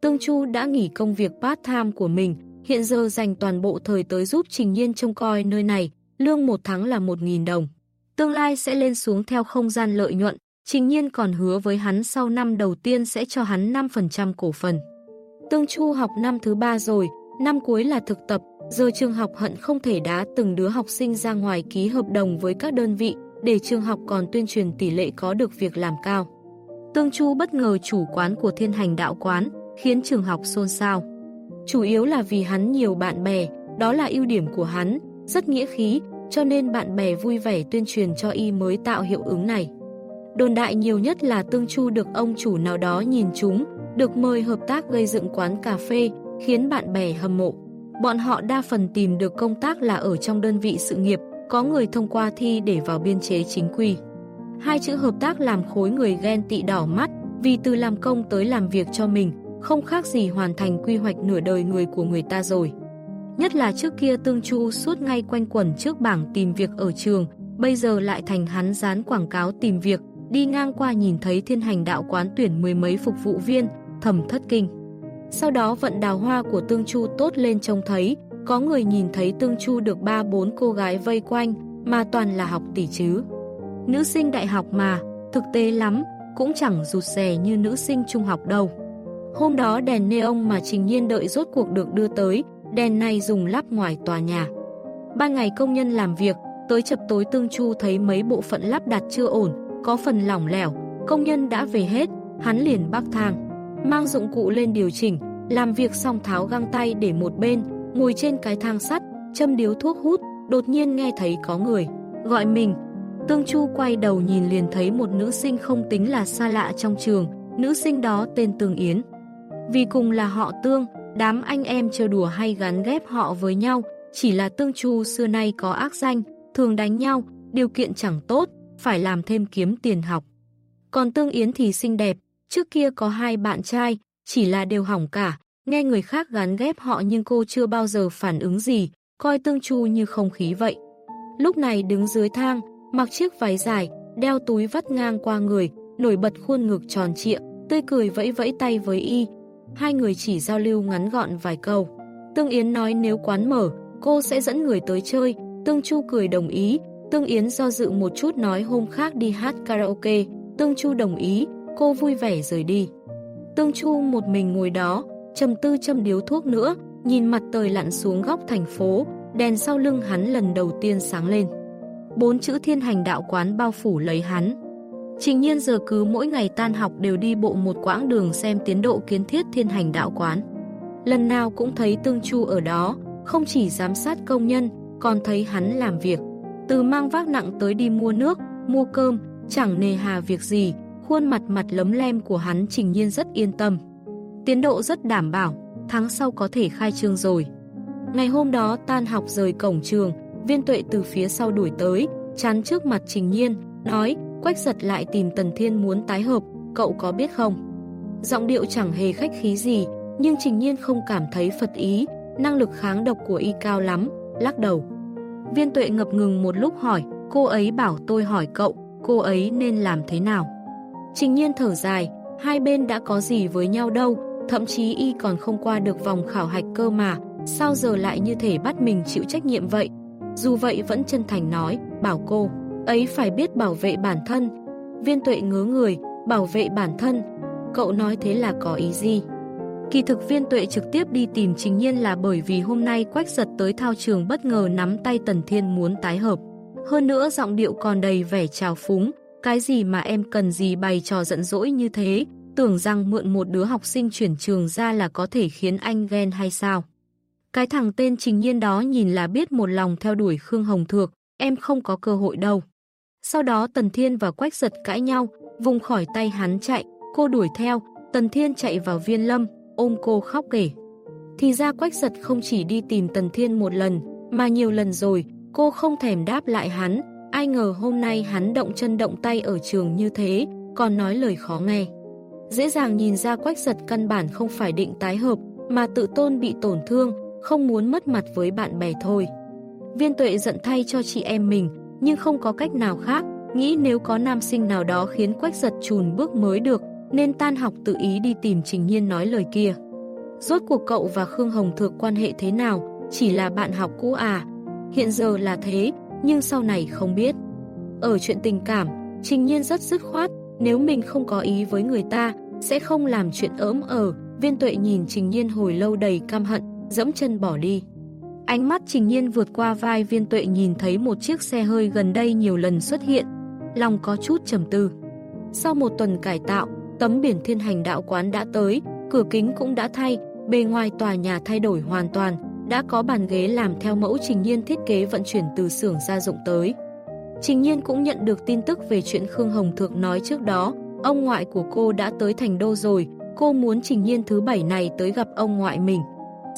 Tương Chu đã nghỉ công việc part-time của mình, hiện giờ dành toàn bộ thời tới giúp Trình Nhiên trông coi nơi này, lương một tháng là 1.000 đồng. Tương lai sẽ lên xuống theo không gian lợi nhuận, Trình Nhiên còn hứa với hắn sau năm đầu tiên sẽ cho hắn 5% cổ phần. Tương Chu học năm thứ ba rồi, năm cuối là thực tập, giờ trường học hận không thể đá từng đứa học sinh ra ngoài ký hợp đồng với các đơn vị, để trường học còn tuyên truyền tỷ lệ có được việc làm cao. Tương Chu bất ngờ chủ quán của thiên hành đạo quán, khiến trường học xôn xao. Chủ yếu là vì hắn nhiều bạn bè, đó là ưu điểm của hắn, rất nghĩa khí, cho nên bạn bè vui vẻ tuyên truyền cho y mới tạo hiệu ứng này. Đồn đại nhiều nhất là Tương Chu được ông chủ nào đó nhìn chúng, được mời hợp tác gây dựng quán cà phê, khiến bạn bè hâm mộ. Bọn họ đa phần tìm được công tác là ở trong đơn vị sự nghiệp, có người thông qua thi để vào biên chế chính quy. Hai chữ hợp tác làm khối người ghen tị đỏ mắt, vì từ làm công tới làm việc cho mình, không khác gì hoàn thành quy hoạch nửa đời người của người ta rồi. Nhất là trước kia Tương Chu suốt ngay quanh quẩn trước bảng tìm việc ở trường, bây giờ lại thành hắn dán quảng cáo tìm việc, đi ngang qua nhìn thấy thiên hành đạo quán tuyển mười mấy phục vụ viên, thầm thất kinh. Sau đó vận đào hoa của Tương Chu tốt lên trông thấy, có người nhìn thấy Tương Chu được ba bốn cô gái vây quanh, mà toàn là học tỷ chứ. Nữ sinh đại học mà, thực tế lắm, cũng chẳng rụt rè như nữ sinh trung học đâu. Hôm đó đèn neon mà Trình Nhiên đợi rốt cuộc được đưa tới, đèn này dùng lắp ngoài tòa nhà. Ban ngày công nhân làm việc, tới chập tối Tương Chu thấy mấy bộ phận lắp đặt chưa ổn, có phần lỏng lẻo, công nhân đã về hết, hắn liền bắc thang. Mang dụng cụ lên điều chỉnh, làm việc xong tháo găng tay để một bên, ngồi trên cái thang sắt, châm điếu thuốc hút, đột nhiên nghe thấy có người, gọi mình. Tương Chu quay đầu nhìn liền thấy một nữ sinh không tính là xa lạ trong trường, nữ sinh đó tên Tương Yến. Vì cùng là họ Tương, đám anh em chơi đùa hay gắn ghép họ với nhau, chỉ là Tương Chu xưa nay có ác danh, thường đánh nhau, điều kiện chẳng tốt, phải làm thêm kiếm tiền học. Còn Tương Yến thì xinh đẹp, trước kia có hai bạn trai, chỉ là đều hỏng cả, nghe người khác gắn ghép họ nhưng cô chưa bao giờ phản ứng gì, coi Tương Chu như không khí vậy. Lúc này đứng dưới thang, mặc chiếc váy dài, đeo túi vắt ngang qua người, nổi bật khuôn ngực tròn trịa, tươi cười vẫy vẫy tay với y. Hai người chỉ giao lưu ngắn gọn vài câu. Tương Yến nói nếu quán mở, cô sẽ dẫn người tới chơi, Tương Chu cười đồng ý, Tương Yến do dự một chút nói hôm khác đi hát karaoke, Tương Chu đồng ý, cô vui vẻ rời đi. Tương Chu một mình ngồi đó, trầm tư châm điếu thuốc nữa, nhìn mặt trời lặn xuống góc thành phố, đèn sau lưng hắn lần đầu tiên sáng lên. Bốn chữ thiên hành đạo quán bao phủ lấy hắn. Trình nhiên giờ cứ mỗi ngày tan học đều đi bộ một quãng đường xem tiến độ kiến thiết thiên hành đạo quán. Lần nào cũng thấy Tương Chu ở đó, không chỉ giám sát công nhân, còn thấy hắn làm việc. Từ mang vác nặng tới đi mua nước, mua cơm, chẳng nề hà việc gì, khuôn mặt mặt lấm lem của hắn trình nhiên rất yên tâm. Tiến độ rất đảm bảo, tháng sau có thể khai trương rồi. Ngày hôm đó tan học rời cổng trường, viên tuệ từ phía sau đuổi tới, chắn trước mặt trình nhiên, nói, quách giật lại tìm Tần Thiên muốn tái hợp, cậu có biết không? Giọng điệu chẳng hề khách khí gì, nhưng trình nhiên không cảm thấy phật ý, năng lực kháng độc của y cao lắm, lắc đầu. Viên tuệ ngập ngừng một lúc hỏi, cô ấy bảo tôi hỏi cậu, cô ấy nên làm thế nào? Trình nhiên thở dài, hai bên đã có gì với nhau đâu, thậm chí y còn không qua được vòng khảo hạch cơ mà, sao giờ lại như thể bắt mình chịu trách nhiệm vậy? Dù vậy vẫn chân thành nói, bảo cô, ấy phải biết bảo vệ bản thân. Viên tuệ ngớ người, bảo vệ bản thân, cậu nói thế là có ý gì? Kỳ thực viên tuệ trực tiếp đi tìm Trình Nhiên là bởi vì hôm nay quách giật tới thao trường bất ngờ nắm tay Tần Thiên muốn tái hợp. Hơn nữa giọng điệu còn đầy vẻ trào phúng, cái gì mà em cần gì bày trò giận dỗi như thế, tưởng rằng mượn một đứa học sinh chuyển trường ra là có thể khiến anh ghen hay sao. Cái thằng tên Trình Nhiên đó nhìn là biết một lòng theo đuổi Khương Hồng Thược, em không có cơ hội đâu. Sau đó Tần Thiên và Quách Giật cãi nhau, vùng khỏi tay hắn chạy, cô đuổi theo, Tần Thiên chạy vào viên lâm, ôm cô khóc kể. Thì ra Quách Giật không chỉ đi tìm Tần Thiên một lần, mà nhiều lần rồi, cô không thèm đáp lại hắn, ai ngờ hôm nay hắn động chân động tay ở trường như thế, còn nói lời khó nghe. Dễ dàng nhìn ra Quách Giật căn bản không phải định tái hợp, mà tự tôn bị tổn thương, không muốn mất mặt với bạn bè thôi. Viên tuệ giận thay cho chị em mình, nhưng không có cách nào khác, nghĩ nếu có nam sinh nào đó khiến Quách Giật chùn bước mới được, nên tan học tự ý đi tìm Trình Nhiên nói lời kia. Rốt cuộc cậu và Khương Hồng Thược quan hệ thế nào, chỉ là bạn học cũ à? Hiện giờ là thế, nhưng sau này không biết. Ở chuyện tình cảm, Trình Nhiên rất dứt khoát, nếu mình không có ý với người ta, sẽ không làm chuyện ớm ở. Viên tuệ nhìn Trình Nhiên hồi lâu đầy cam hận, dẫm chân bỏ đi. Ánh mắt Trình Nhiên vượt qua vai viên tuệ nhìn thấy một chiếc xe hơi gần đây nhiều lần xuất hiện. Lòng có chút trầm tư. Sau một tuần cải tạo, tấm biển thiên hành đạo quán đã tới, cửa kính cũng đã thay, bề ngoài tòa nhà thay đổi hoàn toàn, đã có bàn ghế làm theo mẫu Trình Nhiên thiết kế vận chuyển từ xưởng gia dụng tới. Trình Nhiên cũng nhận được tin tức về chuyện Khương Hồng Thược nói trước đó, ông ngoại của cô đã tới thành đô rồi, cô muốn Trình Nhiên thứ bảy này tới gặp ông ngoại mình.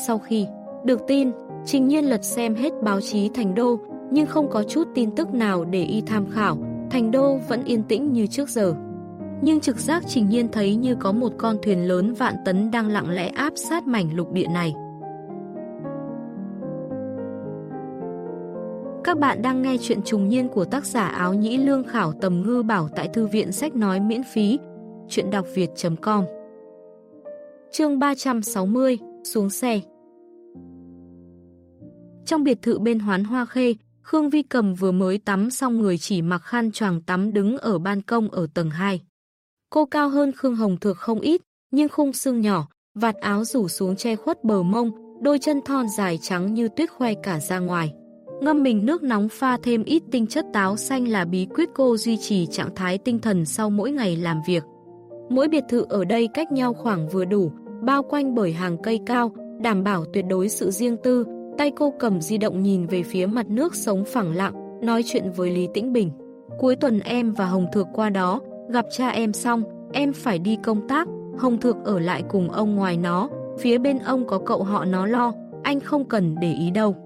Sau khi được tin, Trình Nhiên lật xem hết báo chí thành đô, nhưng không có chút tin tức nào để y tham khảo, thành đô vẫn yên tĩnh như trước giờ. Nhưng trực giác Trình Nhiên thấy như có một con thuyền lớn vạn tấn đang lặng lẽ áp sát mảnh lục địa này. Các bạn đang nghe chuyện trùng niên của tác giả áo nhĩ lương khảo tầm ngư bảo tại thư viện sách nói miễn phí. Chuyện đọc việt.com Chương 360 Xuống xe trong biệt thự bên hoán hoa khê, Khương Vi Cầm vừa mới tắm xong người chỉ mặc khăn choàng tắm đứng ở ban công ở tầng 2. Cô cao hơn Khương Hồng Thược không ít, nhưng khung xương nhỏ, vạt áo rủ xuống che khuất bờ mông, đôi chân thon dài trắng như tuyết khoe cả ra ngoài. Ngâm mình nước nóng pha thêm ít tinh chất táo xanh là bí quyết cô duy trì trạng thái tinh thần sau mỗi ngày làm việc. Mỗi biệt thự ở đây cách nhau khoảng vừa đủ, bao quanh bởi hàng cây cao, đảm bảo tuyệt đối sự riêng tư. Tay cô cầm di động nhìn về phía mặt nước sống phẳng lặng, nói chuyện với Lý Tĩnh Bình. Cuối tuần em và Hồng Thược qua đó, gặp cha em xong, em phải đi công tác, Hồng Thược ở lại cùng ông ngoài nó, phía bên ông có cậu họ nó lo, anh không cần để ý đâu.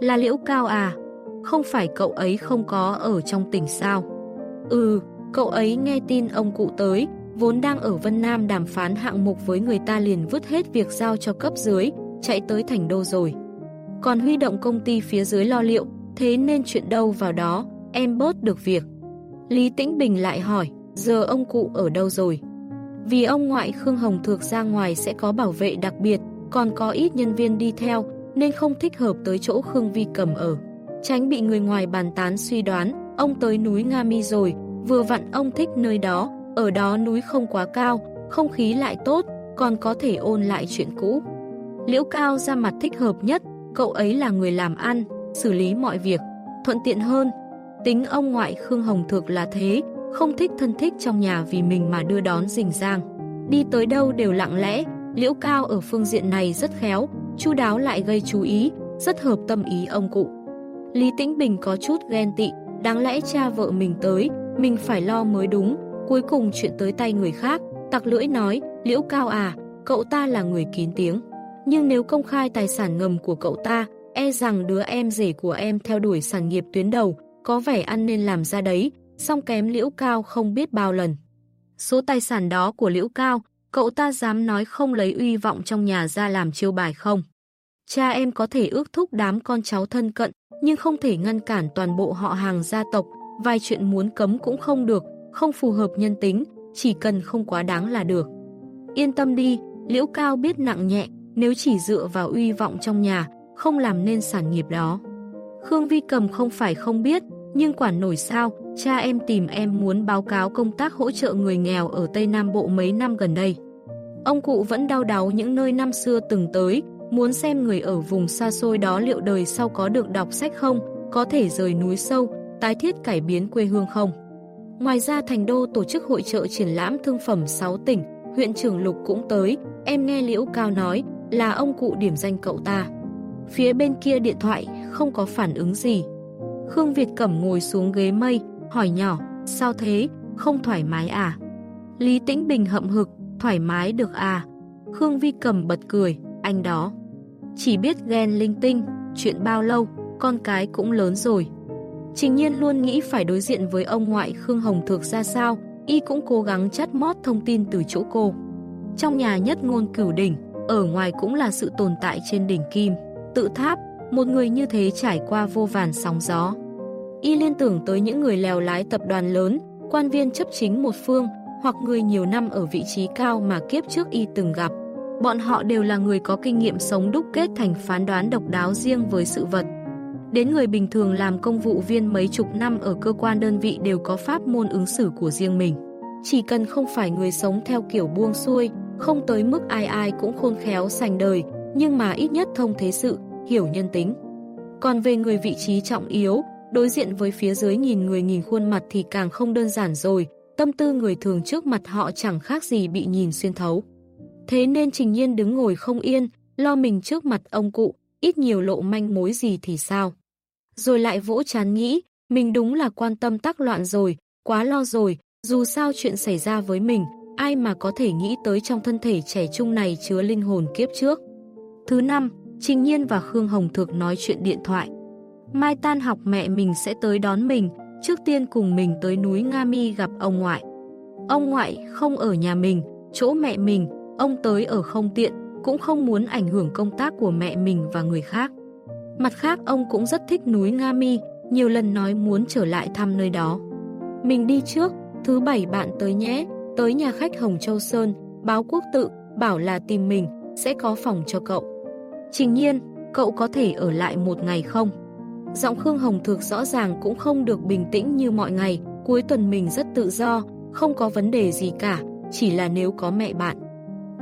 Là Liễu Cao à? Không phải cậu ấy không có ở trong tỉnh sao? Ừ, cậu ấy nghe tin ông cụ tới, vốn đang ở Vân Nam đàm phán hạng mục với người ta liền vứt hết việc giao cho cấp dưới, chạy tới thành đô rồi. Còn huy động công ty phía dưới lo liệu, thế nên chuyện đâu vào đó, em bớt được việc. Lý Tĩnh Bình lại hỏi, giờ ông cụ ở đâu rồi? Vì ông ngoại Khương Hồng Thược ra ngoài sẽ có bảo vệ đặc biệt, còn có ít nhân viên đi theo, nên không thích hợp tới chỗ Khương Vi cầm ở. Tránh bị người ngoài bàn tán suy đoán, ông tới núi Nga Mi rồi, vừa vặn ông thích nơi đó, ở đó núi không quá cao, không khí lại tốt, còn có thể ôn lại chuyện cũ. Liễu Cao ra mặt thích hợp nhất, cậu ấy là người làm ăn, xử lý mọi việc, thuận tiện hơn. Tính ông ngoại Khương Hồng Thược là thế, không thích thân thích trong nhà vì mình mà đưa đón rình rang. Đi tới đâu đều lặng lẽ, Liễu Cao ở phương diện này rất khéo, chu đáo lại gây chú ý, rất hợp tâm ý ông cụ. Lý Tĩnh Bình có chút ghen tị, đáng lẽ cha vợ mình tới, mình phải lo mới đúng, cuối cùng chuyện tới tay người khác, tặc lưỡi nói, Liễu Cao à, cậu ta là người kín tiếng. Nhưng nếu công khai tài sản ngầm của cậu ta, e rằng đứa em rể của em theo đuổi sản nghiệp tuyến đầu, có vẻ ăn nên làm ra đấy, song kém Liễu Cao không biết bao lần. Số tài sản đó của Liễu Cao, cậu ta dám nói không lấy uy vọng trong nhà ra làm chiêu bài không? Cha em có thể ước thúc đám con cháu thân cận, nhưng không thể ngăn cản toàn bộ họ hàng gia tộc, vài chuyện muốn cấm cũng không được, không phù hợp nhân tính, chỉ cần không quá đáng là được. Yên tâm đi, Liễu Cao biết nặng nhẹ, nếu chỉ dựa vào uy vọng trong nhà, không làm nên sản nghiệp đó. Khương Vi Cầm không phải không biết, nhưng quản nổi sao, cha em tìm em muốn báo cáo công tác hỗ trợ người nghèo ở Tây Nam Bộ mấy năm gần đây. Ông cụ vẫn đau đáu những nơi năm xưa từng tới, muốn xem người ở vùng xa xôi đó liệu đời sau có được đọc sách không, có thể rời núi sâu, tái thiết cải biến quê hương không. Ngoài ra Thành Đô tổ chức hội trợ triển lãm thương phẩm 6 tỉnh, huyện trưởng Lục cũng tới, em nghe Liễu Cao nói là ông cụ điểm danh cậu ta. Phía bên kia điện thoại không có phản ứng gì. Khương Việt Cẩm ngồi xuống ghế mây, hỏi nhỏ, sao thế, không thoải mái à? Lý Tĩnh Bình hậm hực, thoải mái được à? Khương Vi Cẩm bật cười, anh đó. Chỉ biết ghen linh tinh, chuyện bao lâu, con cái cũng lớn rồi. Trình nhiên luôn nghĩ phải đối diện với ông ngoại Khương Hồng Thược ra sao, y cũng cố gắng chắt mót thông tin từ chỗ cô. Trong nhà nhất ngôn cửu đỉnh, ở ngoài cũng là sự tồn tại trên đỉnh kim. Tự tháp, một người như thế trải qua vô vàn sóng gió. Y liên tưởng tới những người lèo lái tập đoàn lớn, quan viên chấp chính một phương, hoặc người nhiều năm ở vị trí cao mà kiếp trước Y từng gặp. Bọn họ đều là người có kinh nghiệm sống đúc kết thành phán đoán độc đáo riêng với sự vật. Đến người bình thường làm công vụ viên mấy chục năm ở cơ quan đơn vị đều có pháp môn ứng xử của riêng mình. Chỉ cần không phải người sống theo kiểu buông xuôi, không tới mức ai ai cũng khôn khéo sành đời, nhưng mà ít nhất thông thế sự, hiểu nhân tính. Còn về người vị trí trọng yếu, đối diện với phía dưới nhìn người nhìn khuôn mặt thì càng không đơn giản rồi, tâm tư người thường trước mặt họ chẳng khác gì bị nhìn xuyên thấu. Thế nên Trình Nhiên đứng ngồi không yên, lo mình trước mặt ông cụ, ít nhiều lộ manh mối gì thì sao. Rồi lại vỗ chán nghĩ, mình đúng là quan tâm tắc loạn rồi, quá lo rồi, dù sao chuyện xảy ra với mình, ai mà có thể nghĩ tới trong thân thể trẻ trung này chứa linh hồn kiếp trước. Thứ năm, Trình Nhiên và Khương Hồng Thược nói chuyện điện thoại. Mai tan học mẹ mình sẽ tới đón mình, trước tiên cùng mình tới núi Nga Mi gặp ông ngoại. Ông ngoại không ở nhà mình, chỗ mẹ mình, ông tới ở không tiện, cũng không muốn ảnh hưởng công tác của mẹ mình và người khác. Mặt khác ông cũng rất thích núi Nga Mi, nhiều lần nói muốn trở lại thăm nơi đó. Mình đi trước, thứ bảy bạn tới nhé, tới nhà khách Hồng Châu Sơn, báo quốc tự, bảo là tìm mình, sẽ có phòng cho cậu. Trình nhiên, cậu có thể ở lại một ngày không? Giọng Khương Hồng Thược rõ ràng cũng không được bình tĩnh như mọi ngày, cuối tuần mình rất tự do, không có vấn đề gì cả, chỉ là nếu có mẹ bạn.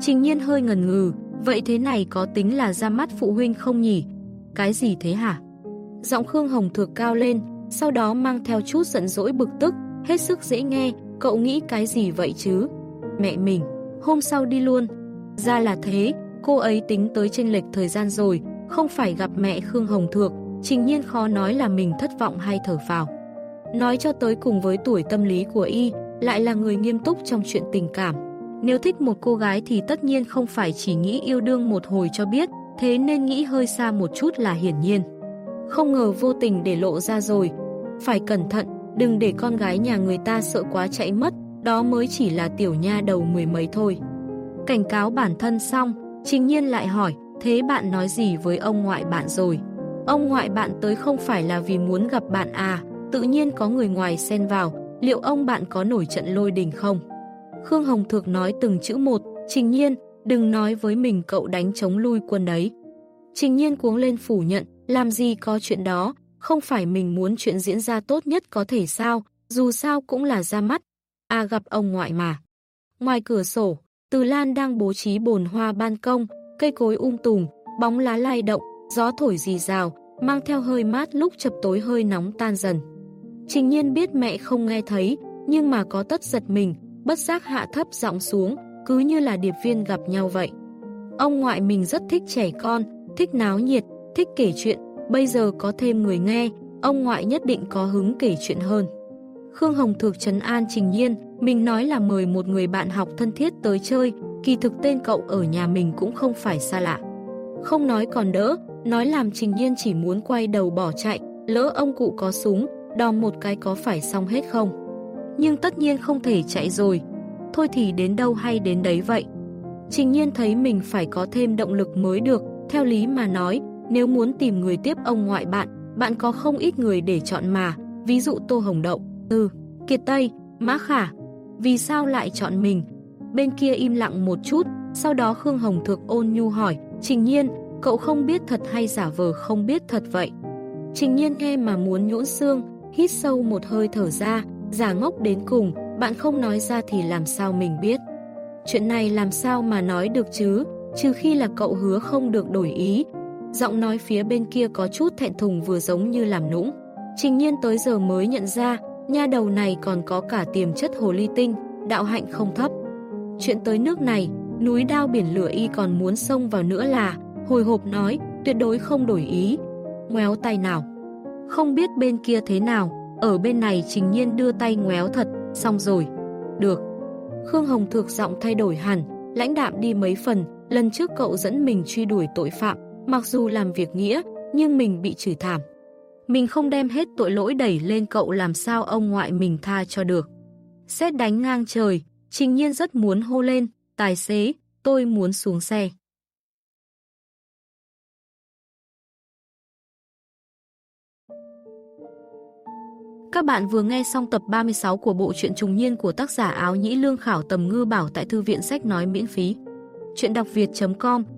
Trình nhiên hơi ngần ngừ, vậy thế này có tính là ra mắt phụ huynh không nhỉ? Cái gì thế hả? Giọng Khương Hồng Thược cao lên, sau đó mang theo chút giận dỗi bực tức, hết sức dễ nghe, cậu nghĩ cái gì vậy chứ? Mẹ mình, hôm sau đi luôn. Ra là thế, cô ấy tính tới chênh lệch thời gian rồi, không phải gặp mẹ Khương Hồng Thược, trình nhiên khó nói là mình thất vọng hay thở phào. Nói cho tới cùng với tuổi tâm lý của y, lại là người nghiêm túc trong chuyện tình cảm. Nếu thích một cô gái thì tất nhiên không phải chỉ nghĩ yêu đương một hồi cho biết, thế nên nghĩ hơi xa một chút là hiển nhiên. Không ngờ vô tình để lộ ra rồi. Phải cẩn thận, đừng để con gái nhà người ta sợ quá chạy mất, đó mới chỉ là tiểu nha đầu mười mấy thôi. Cảnh cáo bản thân xong, trình nhiên lại hỏi, thế bạn nói gì với ông ngoại bạn rồi? Ông ngoại bạn tới không phải là vì muốn gặp bạn à, tự nhiên có người ngoài xen vào, liệu ông bạn có nổi trận lôi đình không? Khương Hồng Thược nói từng chữ một, trình nhiên, đừng nói với mình cậu đánh chống lui quân đấy. Trình nhiên cuống lên phủ nhận, làm gì có chuyện đó, không phải mình muốn chuyện diễn ra tốt nhất có thể sao, dù sao cũng là ra mắt. À gặp ông ngoại mà. Ngoài cửa sổ, Từ Lan đang bố trí bồn hoa ban công, cây cối um tùm, bóng lá lay động, gió thổi rì rào, mang theo hơi mát lúc chập tối hơi nóng tan dần. Trình nhiên biết mẹ không nghe thấy, nhưng mà có tất giật mình, bất giác hạ thấp giọng xuống, cứ như là điệp viên gặp nhau vậy. Ông ngoại mình rất thích trẻ con, thích náo nhiệt, thích kể chuyện, bây giờ có thêm người nghe, ông ngoại nhất định có hứng kể chuyện hơn. Khương Hồng Thược trấn an Trình Nhiên, mình nói là mời một người bạn học thân thiết tới chơi, kỳ thực tên cậu ở nhà mình cũng không phải xa lạ. Không nói còn đỡ, nói làm Trình Nhiên chỉ muốn quay đầu bỏ chạy, lỡ ông cụ có súng, đòm một cái có phải xong hết không? Nhưng tất nhiên không thể chạy rồi, thôi thì đến đâu hay đến đấy vậy. Trình Nhiên thấy mình phải có thêm động lực mới được, theo lý mà nói, nếu muốn tìm người tiếp ông ngoại bạn, bạn có không ít người để chọn mà, ví dụ Tô Hồng Đậu, Tư, Kiệt Tây, Mã Khả. Vì sao lại chọn mình? Bên kia im lặng một chút, sau đó Khương Hồng Thược ôn nhu hỏi, Trình Nhiên, cậu không biết thật hay giả vờ không biết thật vậy? Trình Nhiên nghe mà muốn nhũn xương, hít sâu một hơi thở ra, giả ngốc đến cùng, bạn không nói ra thì làm sao mình biết. Chuyện này làm sao mà nói được chứ, trừ khi là cậu hứa không được đổi ý, Giọng nói phía bên kia có chút thẹn thùng vừa giống như làm nũng. Trình nhiên tới giờ mới nhận ra, nha đầu này còn có cả tiềm chất hồ ly tinh, đạo hạnh không thấp. Chuyện tới nước này, núi đao biển lửa y còn muốn xông vào nữa là, hồi hộp nói, tuyệt đối không đổi ý. Ngoéo tay nào. Không biết bên kia thế nào, ở bên này trình nhiên đưa tay ngoéo thật, xong rồi. Được. Khương Hồng Thược giọng thay đổi hẳn, lãnh đạm đi mấy phần, lần trước cậu dẫn mình truy đuổi tội phạm, Mặc dù làm việc nghĩa, nhưng mình bị chửi thảm. Mình không đem hết tội lỗi đẩy lên cậu làm sao ông ngoại mình tha cho được. Xét đánh ngang trời, trình nhiên rất muốn hô lên, tài xế, tôi muốn xuống xe. Các bạn vừa nghe xong tập 36 của bộ truyện trùng niên của tác giả áo nhĩ lương khảo tầm ngư bảo tại thư viện sách nói miễn phí. Chuyện đọc việt.com